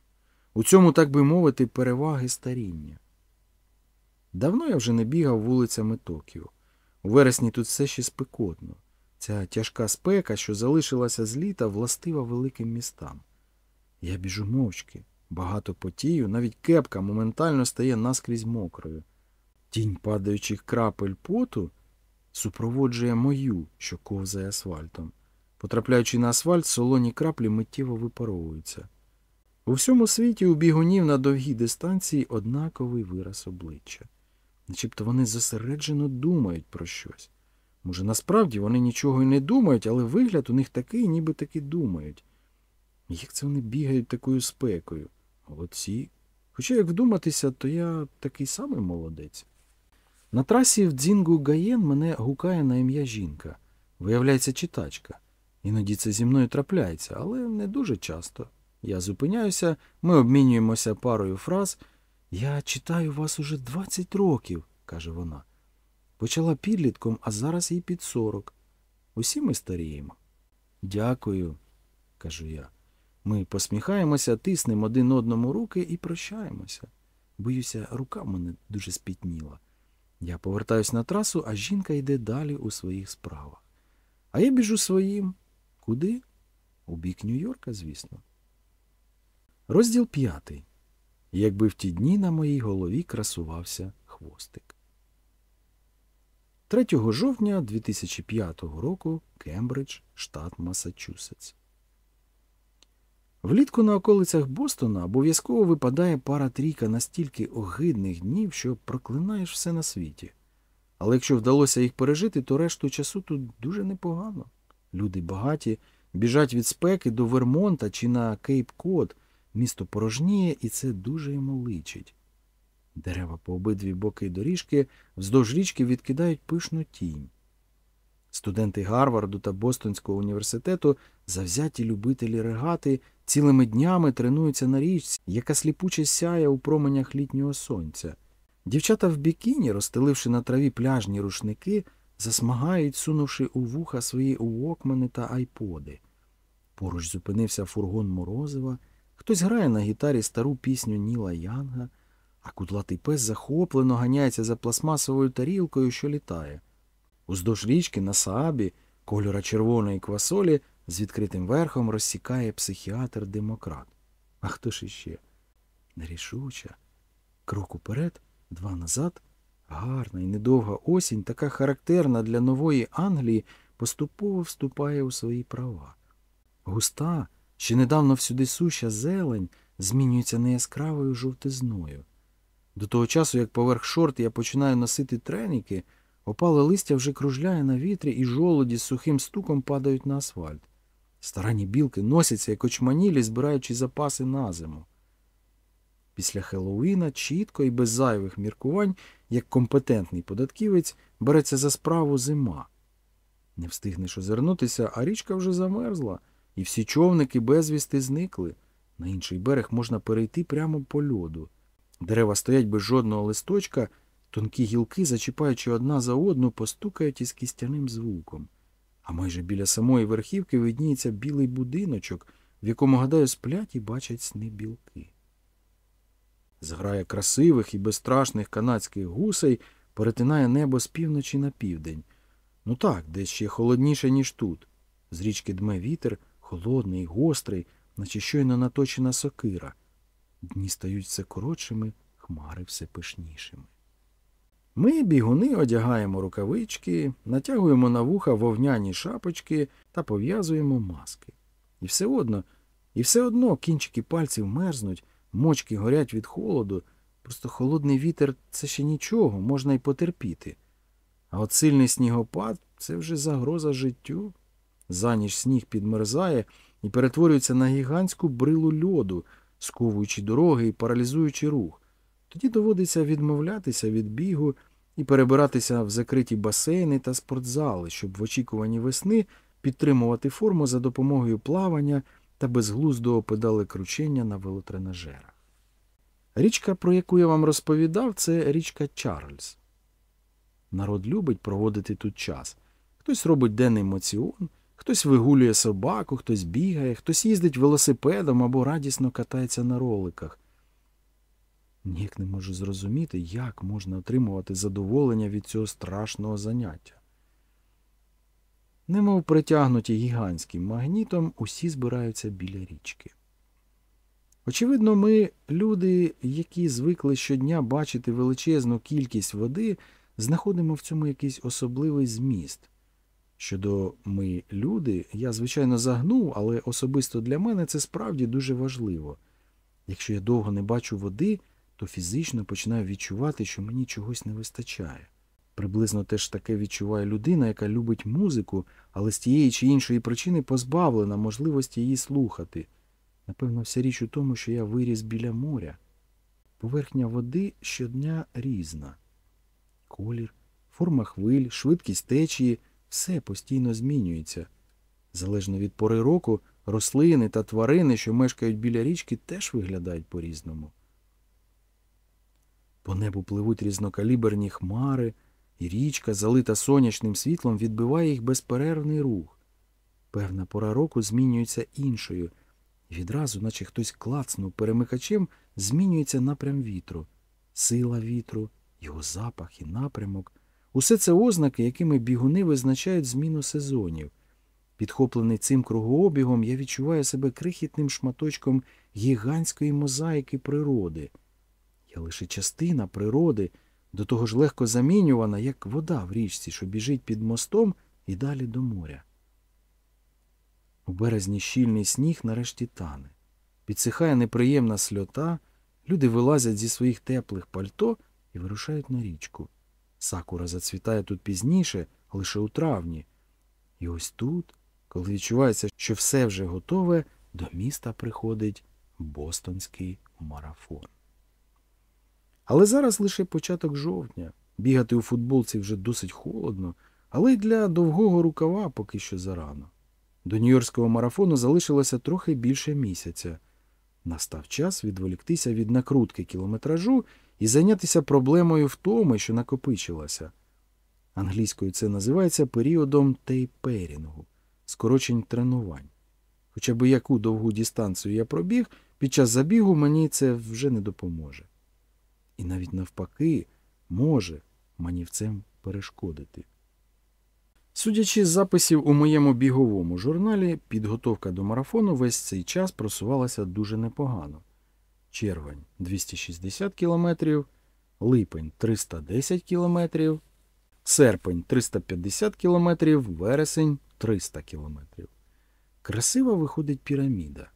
[SPEAKER 2] У цьому, так би мовити, переваги старіння. Давно я вже не бігав вулицями Токіо. У вересні тут все ще спекотно. Ця тяжка спека, що залишилася з літа, властива великим містам. Я біжу мовчки, багато потію, навіть кепка моментально стає наскрізь мокрою. Тінь падаючих крапель поту супроводжує мою, що ковзає асфальтом. Потрапляючи на асфальт, солоні краплі миттєво випаровуються. У всьому світі у бігунів на довгій дистанції однаковий вираз обличчя. Начебто вони зосереджено думають про щось. Може, насправді вони нічого й не думають, але вигляд у них такий, ніби таки думають. Як це вони бігають такою спекою? Молодці. Хоча, як вдуматися, то я такий самий молодець. На трасі в Дзінгу Гаєн мене гукає на ім'я жінка. Виявляється, читачка. Іноді це зі мною трапляється, але не дуже часто. Я зупиняюся, ми обмінюємося парою фраз. Я читаю вас уже 20 років, каже вона. Почала підлітком, а зараз їй під 40. Усі ми старіємо. Дякую, кажу я. Ми посміхаємося, тиснемо один одному руки і прощаємося. Боюся, рука в мене дуже спітніла. Я повертаюсь на трасу, а жінка йде далі у своїх справах. А я біжу своїм. Куди? У бік Нью-Йорка, звісно. Розділ п'ятий. Якби в ті дні на моїй голові красувався хвостик. 3 жовтня 2005 року Кембридж, штат Масачусетс. Влітку на околицях Бостона обов'язково випадає пара-трійка настільки огидних днів, що проклинаєш все на світі. Але якщо вдалося їх пережити, то решту часу тут дуже непогано. Люди багаті, біжать від спеки до Вермонта чи на Кейп Код, місто порожніє, і це дуже йому личить. Дерева по обидві боки доріжки вздовж річки відкидають пишну тінь. Студенти Гарварду та Бостонського університету, завзяті любителі регати, цілими днями тренуються на річці, яка сліпуче сяє у променях літнього сонця. Дівчата в бікіні, розстеливши на траві пляжні рушники, засмагають, сунувши у вуха свої уокмани та айподи. Поруч зупинився фургон Морозива, хтось грає на гітарі стару пісню Ніла Янга, а кудлатий пес захоплено ганяється за пластмасовою тарілкою, що літає. Уздовж річки на Саабі, кольора червоної квасолі, з відкритим верхом розсікає психіатр-демократ. А хто ж іще? Нерішуча. Крок уперед, два назад. Гарна і недовга осінь, така характерна для нової Англії, поступово вступає у свої права. Густа, ще недавно всюди суща зелень, змінюється неяскравою жовтизною. До того часу, як поверх шорт я починаю носити треніки, опале листя вже кружляє на вітрі, і жолоді з сухим стуком падають на асфальт. Старанні білки носяться, як очманілі, збираючи запаси на зиму. Після Хеллоуіна чітко і без зайвих міркувань, як компетентний податківець, береться за справу зима. Не встигнеш озирнутися, а річка вже замерзла, і всі човники безвісти зникли. На інший берег можна перейти прямо по льоду. Дерева стоять без жодного листочка, тонкі гілки, зачіпаючи одна за одну, постукають із кістяним звуком. А майже біля самої верхівки видніється білий будиночок, в якому, гадаю, сплять і бачать сни білки. Зграя красивих і безстрашних канадських гусей перетинає небо з півночі на південь. Ну так, десь ще холодніше, ніж тут. З річки дме вітер, холодний, гострий, наче щойно наточена сокира. Дні стають все коротшими, хмари все пишнішими. Ми, бігуни, одягаємо рукавички, натягуємо на вуха вовняні шапочки та пов'язуємо маски. І все одно, і все одно кінчики пальців мерзнуть, мочки горять від холоду. Просто холодний вітер це ще нічого, можна й потерпіти. А от сильний снігопад це вже загроза життю. За ніч сніг підмерзає і перетворюється на гігантську брилу льоду, сковуючи дороги і паралізуючи рух. Тоді доводиться відмовлятися від бігу і перебиратися в закриті басейни та спортзали, щоб в очікуванні весни підтримувати форму за допомогою плавання та безглуздого педалекручення на велотренажерах. Річка, про яку я вам розповідав, це річка Чарльз. Народ любить проводити тут час. Хтось робить денний моціон, хтось вигулює собаку, хтось бігає, хтось їздить велосипедом або радісно катається на роликах. Ніяк не можу зрозуміти, як можна отримувати задоволення від цього страшного заняття. Немов притягнуті гігантським магнітом, усі збираються біля річки. Очевидно, ми, люди, які звикли щодня бачити величезну кількість води, знаходимо в цьому якийсь особливий зміст. Щодо ми, люди, я, звичайно, загнув, але особисто для мене це справді дуже важливо. Якщо я довго не бачу води, то фізично починаю відчувати, що мені чогось не вистачає. Приблизно теж таке відчуває людина, яка любить музику, але з тієї чи іншої причини позбавлена можливості її слухати. Напевно, вся річ у тому, що я виріс біля моря. Поверхня води щодня різна. Колір, форма хвиль, швидкість течії все постійно змінюється. Залежно від пори року, рослини та тварини, що мешкають біля річки, теж виглядають по-різному. По небу пливуть різнокаліберні хмари, і річка, залита сонячним світлом, відбиває їх безперервний рух. Певна пора року змінюється іншою, і відразу, наче хтось клацнув перемикачем, змінюється напрям вітру, сила вітру, його запах і напрямок. Усе це ознаки, якими бігуни визначають зміну сезонів. Підхоплений цим кругообігом, я відчуваю себе крихітним шматочком гігантської мозаїки природи. Я лише частина природи, до того ж легко замінювана, як вода в річці, що біжить під мостом і далі до моря. У березні щільний сніг нарешті тане. Підсихає неприємна сльота, люди вилазять зі своїх теплих пальто і вирушають на річку. Сакура зацвітає тут пізніше, лише у травні. І ось тут, коли відчувається, що все вже готове, до міста приходить бостонський марафон. Але зараз лише початок жовтня. Бігати у футболці вже досить холодно, але й для довгого рукава поки що зарано. До Нью-Йоркського марафону залишилося трохи більше місяця. Настав час відволіктися від накрутки кілометражу і зайнятися проблемою втоми, що накопичилася. Англійською це називається періодом тейперінгу, скорочень тренувань. Хоча б яку довгу дистанцію я пробіг, під час забігу мені це вже не допоможе. І навіть навпаки, може манівцем перешкодити. Судячи з записів у моєму біговому журналі, підготовка до марафону весь цей час просувалася дуже непогано. Червень 260 км, липень 310 км, серпень 350 км, вересень 300 км. Красива виходить піраміда.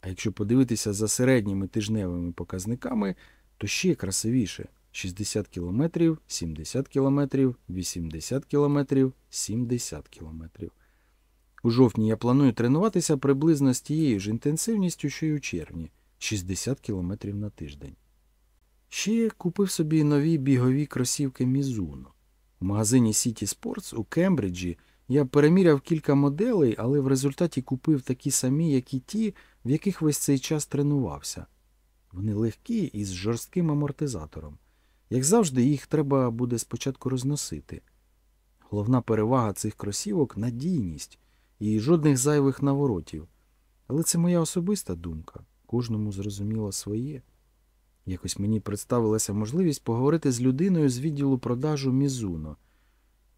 [SPEAKER 2] А якщо подивитися за середніми тижневими показниками, то ще красивіше 60 км, 70 км, 80 км, 70 км. У жовтні я планую тренуватися приблизно з тією ж інтенсивністю, що й у червні 60 км на тиждень. Ще купив собі нові бігові кросівки Мізуно. У магазині City Sports у Кембриджі я переміряв кілька моделей, але в результаті купив такі самі, як і ті, в яких весь цей час тренувався. Вони легкі і з жорстким амортизатором. Як завжди, їх треба буде спочатку розносити. Головна перевага цих кросівок надійність і жодних зайвих наворотів. Але це моя особиста думка. Кожному зрозуміло своє. Якось мені представилася можливість поговорити з людиною з відділу продажу Мізуно.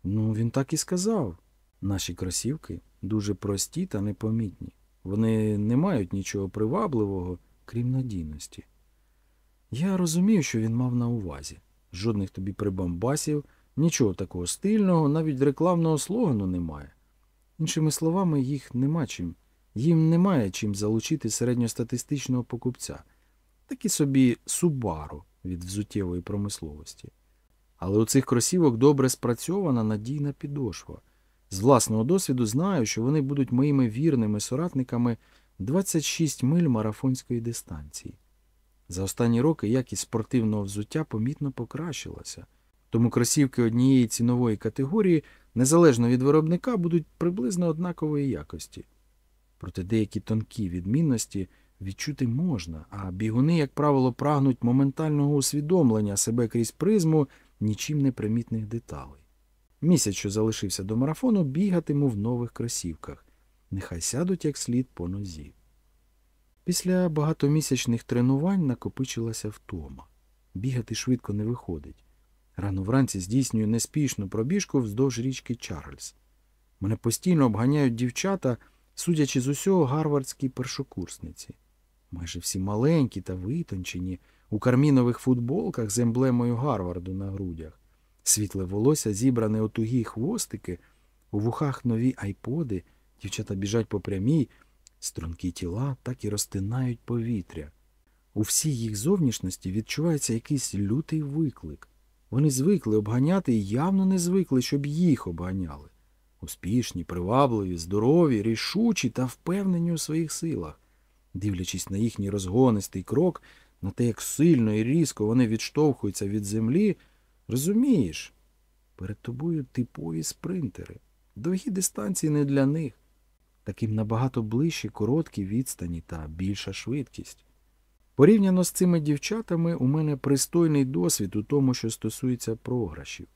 [SPEAKER 2] Ну, він так і сказав. Наші кросівки дуже прості та непомітні. Вони не мають нічого привабливого, крім надійності. Я розумію, що він мав на увазі. Жодних тобі прибамбасів, нічого такого стильного, навіть рекламного слогану немає. Іншими словами, їх нема чим. Їм немає чим залучити середньостатистичного покупця. Такі собі субару від взуттєвої промисловості. Але у цих кросівок добре спрацьована надійна підошва. З власного досвіду знаю, що вони будуть моїми вірними соратниками 26 миль марафонської дистанції. За останні роки якість спортивного взуття помітно покращилася, тому кросівки однієї цінової категорії, незалежно від виробника, будуть приблизно однакової якості. Проте деякі тонкі відмінності відчути можна, а бігуни, як правило, прагнуть моментального усвідомлення себе крізь призму нічим не примітних деталей. Місяць, що залишився до марафону, бігатиму в нових кросівках. Нехай сядуть як слід по нозі. Після багатомісячних тренувань накопичилася втома. Бігати швидко не виходить. Рано вранці здійснюю неспішну пробіжку вздовж річки Чарльз. Мене постійно обганяють дівчата, судячи з усього, гарвардські першокурсниці. Майже всі маленькі та витончені, у кармінових футболках з емблемою Гарварду на грудях. Світле волосся зібране у тугі хвостики, у вухах нові айподи, дівчата біжать по прямій, стрункі тіла так і розтинають повітря. У всій їх зовнішності відчувається якийсь лютий виклик. Вони звикли обганяти і явно не звикли, щоб їх обганяли. Успішні, привабливі, здорові, рішучі та впевнені у своїх силах. Дивлячись на їхній розгонистий крок, на те, як сильно і різко вони відштовхуються від землі, розумієш, перед тобою типові спринтери. Довгі дистанції не для них. Таким набагато ближче короткі відстані та більша швидкість. Порівняно з цими дівчатами, у мене пристойний досвід у тому, що стосується програшів.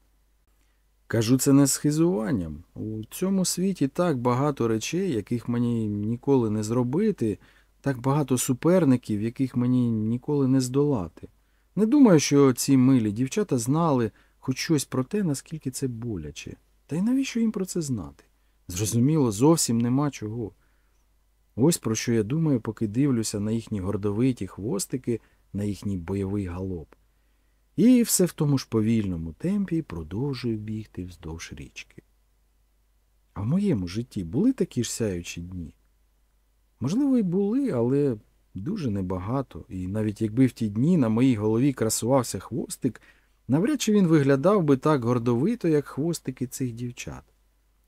[SPEAKER 2] Кажу це не схизуванням. У цьому світі так багато речей, яких мені ніколи не зробити, так багато суперників, яких мені ніколи не здолати. Не думаю, що ці милі дівчата знали хоч щось про те, наскільки це боляче. Та й навіщо їм про це знати? Зрозуміло, зовсім нема чого. Ось про що я думаю, поки дивлюся на їхні гордовиті хвостики, на їхній бойовий галоп. І все в тому ж повільному темпі продовжую бігти вздовж річки. А в моєму житті були такі ж сяючі дні? Можливо, і були, але дуже небагато, і навіть якби в ті дні на моїй голові красувався хвостик, навряд чи він виглядав би так гордовито, як хвостики цих дівчат.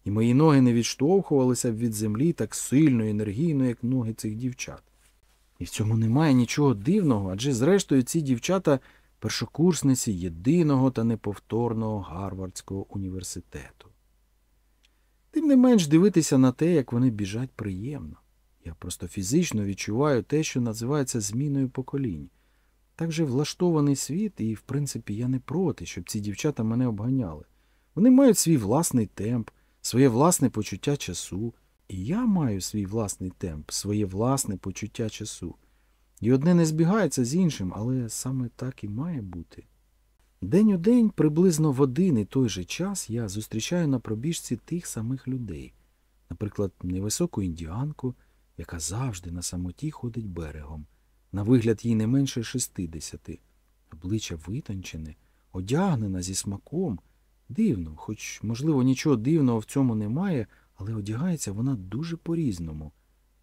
[SPEAKER 2] І мої ноги не відштовхувалися б від землі так сильно і енергійно, як ноги цих дівчат. І в цьому немає нічого дивного, адже зрештою ці дівчата першокурсниці єдиного та неповторного Гарвардського університету. Тим не менш дивитися на те, як вони біжать приємно. Я просто фізично відчуваю те, що називається зміною поколінь. Так же влаштований світ, і, в принципі, я не проти, щоб ці дівчата мене обганяли. Вони мають свій власний темп, своє власне почуття часу, і я маю свій власний темп, своє власне почуття часу. І одне не збігається з іншим, але саме так і має бути. День у день, приблизно в один і той же час, я зустрічаю на пробіжці тих самих людей, наприклад, невисоку індіанку, яка завжди на самоті ходить берегом. На вигляд їй не менше шестидесяти, обличчя витончене, одягнена зі смаком. Дивно, хоч, можливо, нічого дивного в цьому немає, але одягається вона дуже по-різному.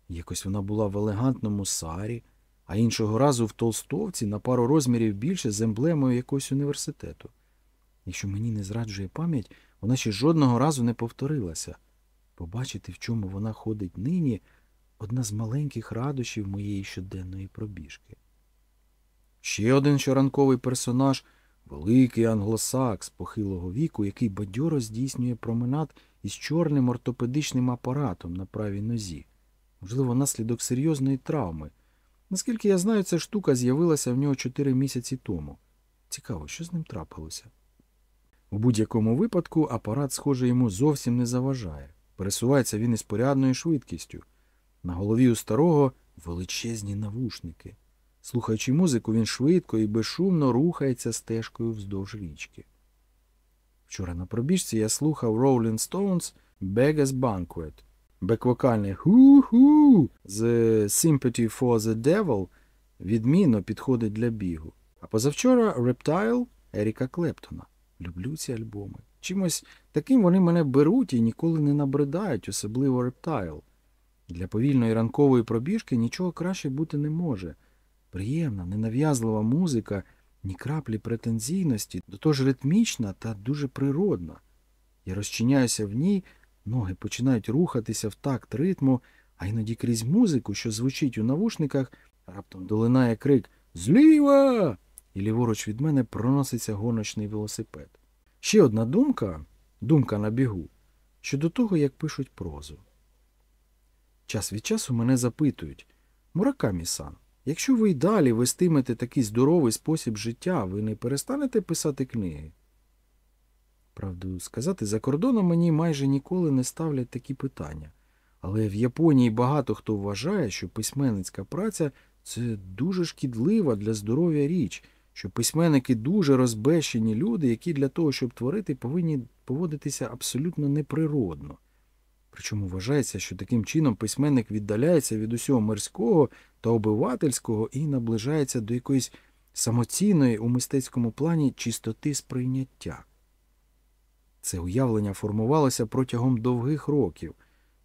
[SPEAKER 2] Якось вона була в елегантному сарі, а іншого разу в толстовці на пару розмірів більше з емблемою якогось університету. Якщо мені не зраджує пам'ять, вона ще жодного разу не повторилася. Побачити, в чому вона ходить нині, одна з маленьких радощів моєї щоденної пробіжки. Ще один щоранковий персонаж великий англосакс похилого віку, який бадьоро здійснює променад із чорним ортопедичним апаратом на правій нозі, можливо, наслідок серйозної травми. Наскільки я знаю, ця штука з'явилася в нього чотири місяці тому. Цікаво, що з ним трапилося. У будь-якому випадку апарат, схоже, йому зовсім не заважає. Пересувається він із порядною швидкістю. На голові у старого величезні навушники. Слухаючи музику, він швидко і безшумно рухається стежкою вздовж річки. Вчора на пробіжці я слухав Rolling Stones Beggars Banquet. Беквокальне ху-ху з Sympathy for the Devil відмінно підходить для бігу. А позавчора Reptile Еріка Клептона. Люблю ці альбоми. Чимось таким вони мене беруть і ніколи не набридають, особливо Reptile. Для повільної ранкової пробіжки нічого краще бути не може. Приємна, ненав'язлива музика, ні краплі претензійності, до того ж ритмічна та дуже природна. Я розчиняюся в ній, ноги починають рухатися в такт ритму, а іноді крізь музику, що звучить у навушниках, раптом долинає крик Зліва! І ліворуч від мене проноситься гоночний велосипед. Ще одна думка, думка на бігу, щодо того, як пишуть прозу. Час від часу мене запитують Муракамі-сан, якщо ви й далі вестимете такий здоровий спосіб життя, ви не перестанете писати книги? Правду сказати, за кордоном мені майже ніколи не ставлять такі питання. Але в Японії багато хто вважає, що письменницька праця це дуже шкідлива для здоров'я річ, що письменники дуже розбещені люди, які для того, щоб творити, повинні поводитися абсолютно неприродно. Причому вважається, що таким чином письменник віддаляється від усього мирського та обивательського і наближається до якоїсь самоцінної у мистецькому плані чистоти сприйняття. Це уявлення формувалося протягом довгих років.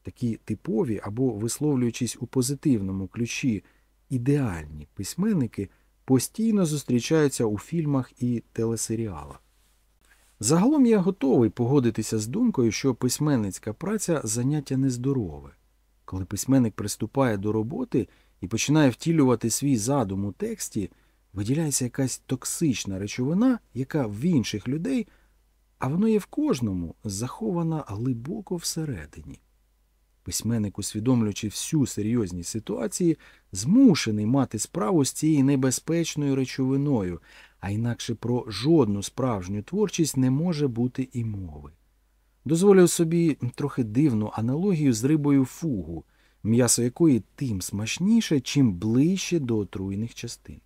[SPEAKER 2] Такі типові або, висловлюючись у позитивному ключі, ідеальні письменники постійно зустрічаються у фільмах і телесеріалах. Загалом я готовий погодитися з думкою, що письменницька праця заняття нездорове. Коли письменник приступає до роботи і починає втілювати свій задум у тексті, виділяється якась токсична речовина, яка в інших людей, а воно є в кожному, захована глибоко всередині. Письменник, усвідомлюючи всю серйозність ситуації, змушений мати справу з цією небезпечною речовиною, а інакше про жодну справжню творчість не може бути і мови. Дозволю собі трохи дивну аналогію з рибою фугу, м'ясо якої тим смачніше, чим ближче до отруйних частин.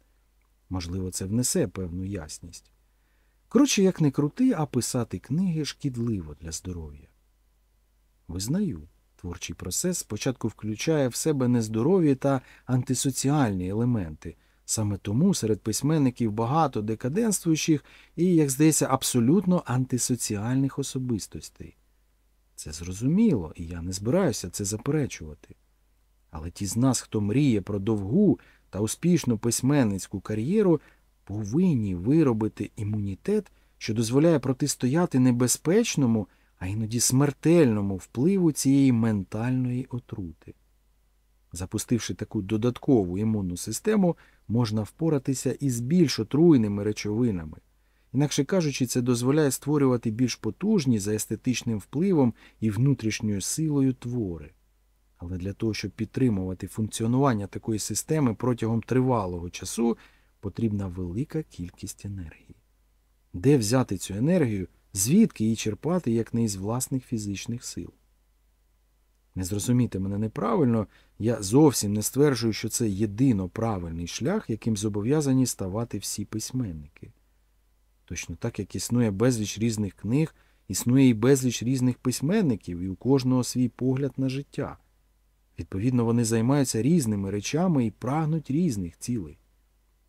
[SPEAKER 2] Можливо, це внесе певну ясність. Коротше, як не крути, а писати книги шкідливо для здоров'я. Визнаю, творчий процес спочатку включає в себе нездорові та антисоціальні елементи. Саме тому серед письменників багато декаденствуючих і, як здається, абсолютно антисоціальних особистостей. Це зрозуміло, і я не збираюся це заперечувати. Але ті з нас, хто мріє про довгу та успішну письменницьку кар'єру, повинні виробити імунітет, що дозволяє протистояти небезпечному, а іноді смертельному впливу цієї ментальної отрути. Запустивши таку додаткову імунну систему, можна впоратися із більш отруйними речовинами. Інакше кажучи, це дозволяє створювати більш потужні за естетичним впливом і внутрішньою силою твори. Але для того, щоб підтримувати функціонування такої системи протягом тривалого часу, потрібна велика кількість енергії. Де взяти цю енергію, звідки її черпати, як не із власних фізичних сил? Не зрозумійте мене неправильно, я зовсім не стверджую, що це єдино правильний шлях, яким зобов'язані ставати всі письменники. Точно так, як існує безліч різних книг, існує і безліч різних письменників, і у кожного свій погляд на життя. Відповідно, вони займаються різними речами і прагнуть різних цілей.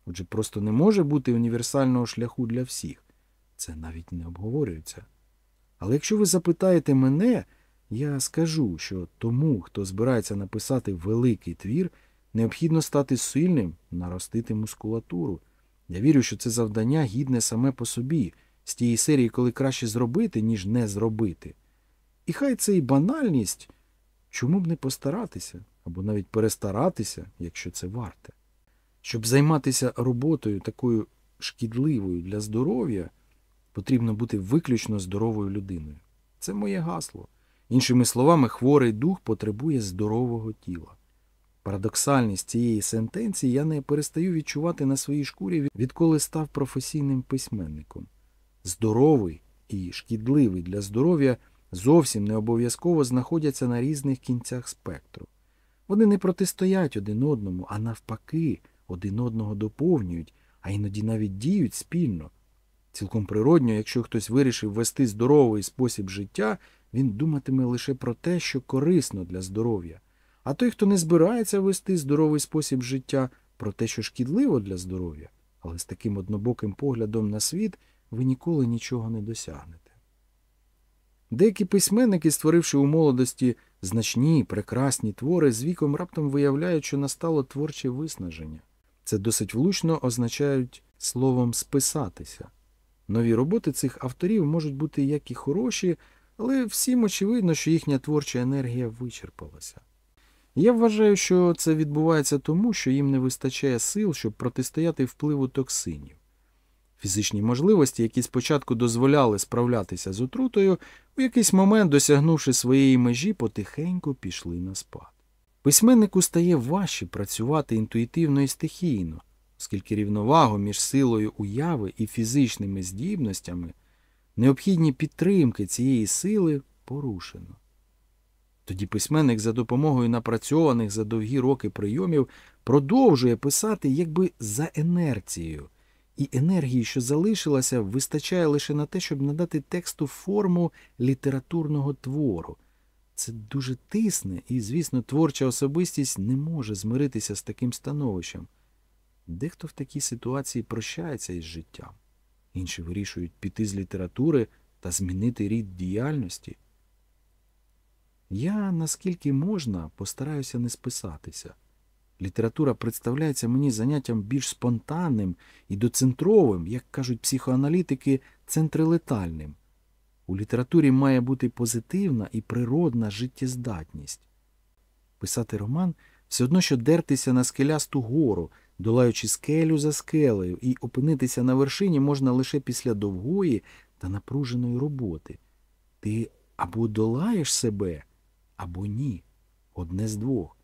[SPEAKER 2] Отже, просто не може бути універсального шляху для всіх. Це навіть не обговорюється. Але якщо ви запитаєте мене, я скажу, що тому, хто збирається написати великий твір, необхідно стати сильним, наростити мускулатуру. Я вірю, що це завдання гідне саме по собі, з тієї серії, коли краще зробити, ніж не зробити. І хай це і банальність, чому б не постаратися, або навіть перестаратися, якщо це варте. Щоб займатися роботою такою шкідливою для здоров'я, потрібно бути виключно здоровою людиною. Це моє гасло. Іншими словами, хворий дух потребує здорового тіла. Парадоксальність цієї сентенції я не перестаю відчувати на своїй шкурі, відколи став професійним письменником. Здоровий і шкідливий для здоров'я зовсім не обов'язково знаходяться на різних кінцях спектру. Вони не протистоять один одному, а навпаки, один одного доповнюють, а іноді навіть діють спільно. Цілком природньо, якщо хтось вирішив вести здоровий спосіб життя, він думатиме лише про те, що корисно для здоров'я. А той, хто не збирається вести здоровий спосіб життя, про те, що шкідливо для здоров'я, але з таким однобоким поглядом на світ ви ніколи нічого не досягнете. Деякі письменники, створивши у молодості значні, прекрасні твори, з віком раптом виявляють, що настало творче виснаження. Це досить влучно означають словом списатися. Нові роботи цих авторів можуть бути як і хороші, але всім очевидно, що їхня творча енергія вичерпалася. Я вважаю, що це відбувається тому, що їм не вистачає сил, щоб протистояти впливу токсинів. Фізичні можливості, які спочатку дозволяли справлятися з отрутою, у якийсь момент, досягнувши своєї межі, потихеньку пішли на спад. Письменнику стає важче працювати інтуїтивно і стихійно, оскільки рівновагу між силою уяви і фізичними здібностями, необхідні підтримки цієї сили порушено. Тоді письменник за допомогою напрацьованих за довгі роки прийомів продовжує писати якби за інерцією, і енергії, що залишилася, вистачає лише на те, щоб надати тексту форму літературного твору. Це дуже тисне, і, звісно, творча особистість не може змиритися з таким становищем. Дехто в такій ситуації прощається із життям, інші вирішують піти з літератури та змінити рід діяльності. Я, наскільки можна, постараюся не списатися. Література представляється мені заняттям більш спонтанним і доцентровим, як кажуть психоаналітики, центрилетальним. У літературі має бути позитивна і природна життєздатність. Писати роман все одно, що дертися на скелясту гору, долаючи скелю за скелею, і опинитися на вершині можна лише після довгої та напруженої роботи. Ти або долаєш себе, або ні. Одне з двох.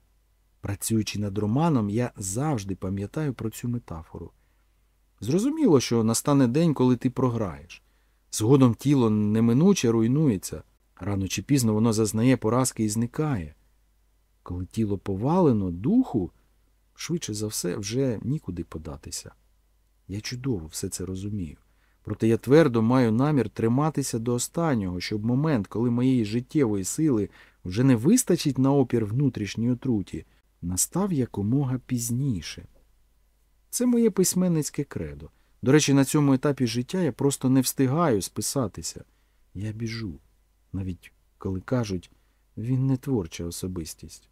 [SPEAKER 2] Працюючи над романом, я завжди пам'ятаю про цю метафору. Зрозуміло, що настане день, коли ти програєш. Згодом тіло неминуче руйнується, рано чи пізно воно зазнає поразки і зникає. Коли тіло повалено, духу, швидше за все, вже нікуди податися. Я чудово все це розумію. Проте я твердо маю намір триматися до останнього, щоб момент, коли моєї життєвої сили вже не вистачить на опір внутрішній отруті, настав якомога пізніше. Це моє письменницьке кредо. До речі, на цьому етапі життя я просто не встигаю списатися. Я біжу, навіть коли кажуть, він не творча особистість.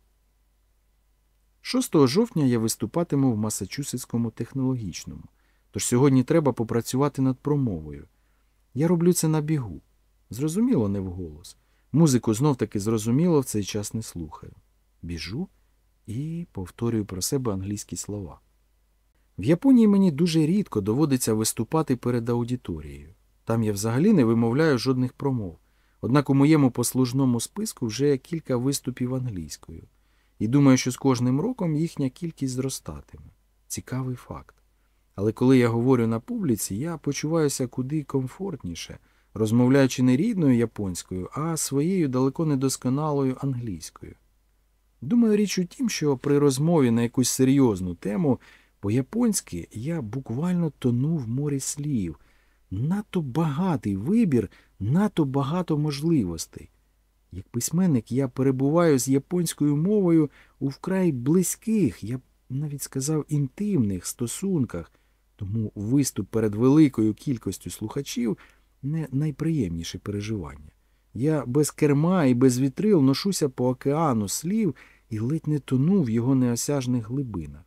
[SPEAKER 2] 6 жовтня я виступатиму в Масачусетському технологічному, тож сьогодні треба попрацювати над промовою. Я роблю це на бігу. Зрозуміло, не вголос. Музику знов таки зрозуміло в цей час не слухаю. Біжу і повторюю про себе англійські слова. В Японії мені дуже рідко доводиться виступати перед аудиторією. Там я взагалі не вимовляю жодних промов. Однак у моєму послужному списку вже кілька виступів англійською. І думаю, що з кожним роком їхня кількість зростатиме. Цікавий факт. Але коли я говорю на публіці, я почуваюся куди комфортніше, розмовляючи не рідною японською, а своєю далеко недосконалою англійською. Думаю, річ у тім, що при розмові на якусь серйозну тему по-японськи я буквально тону в морі слів. Надто багатий вибір, надто багато можливостей. Як письменник я перебуваю з японською мовою у вкрай близьких, я б навіть сказав інтимних стосунках, тому виступ перед великою кількістю слухачів не найприємніше переживання. Я без керма і без вітрил ношуся по океану слів і ледь не тону в його неосяжних глибинах.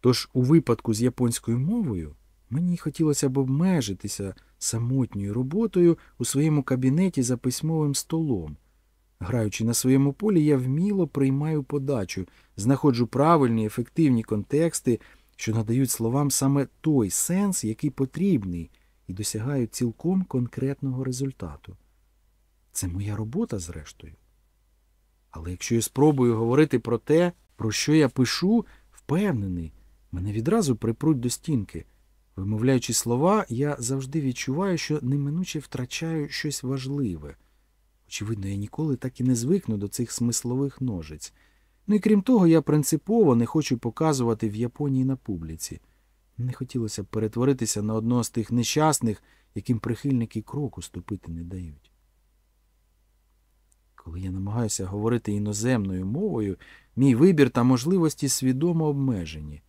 [SPEAKER 2] Тож у випадку з японською мовою мені хотілося б обмежитися самотньою роботою у своєму кабінеті за письмовим столом. Граючи на своєму полі, я вміло приймаю подачу, знаходжу правильні, ефективні контексти, що надають словам саме той сенс, який потрібний, і досягають цілком конкретного результату. Це моя робота, зрештою. Але якщо я спробую говорити про те, про що я пишу, впевнений, мене відразу припруть до стінки. Вимовляючи слова, я завжди відчуваю, що неминуче втрачаю щось важливе. Очевидно, я ніколи так і не звикну до цих смислових ножиць. Ну і крім того, я принципово не хочу показувати в Японії на публіці. Не хотілося б перетворитися на одного з тих нещасних, яким прихильники кроку ступити не дають. Коли я намагаюся говорити іноземною мовою, мій вибір та можливості свідомо обмежені.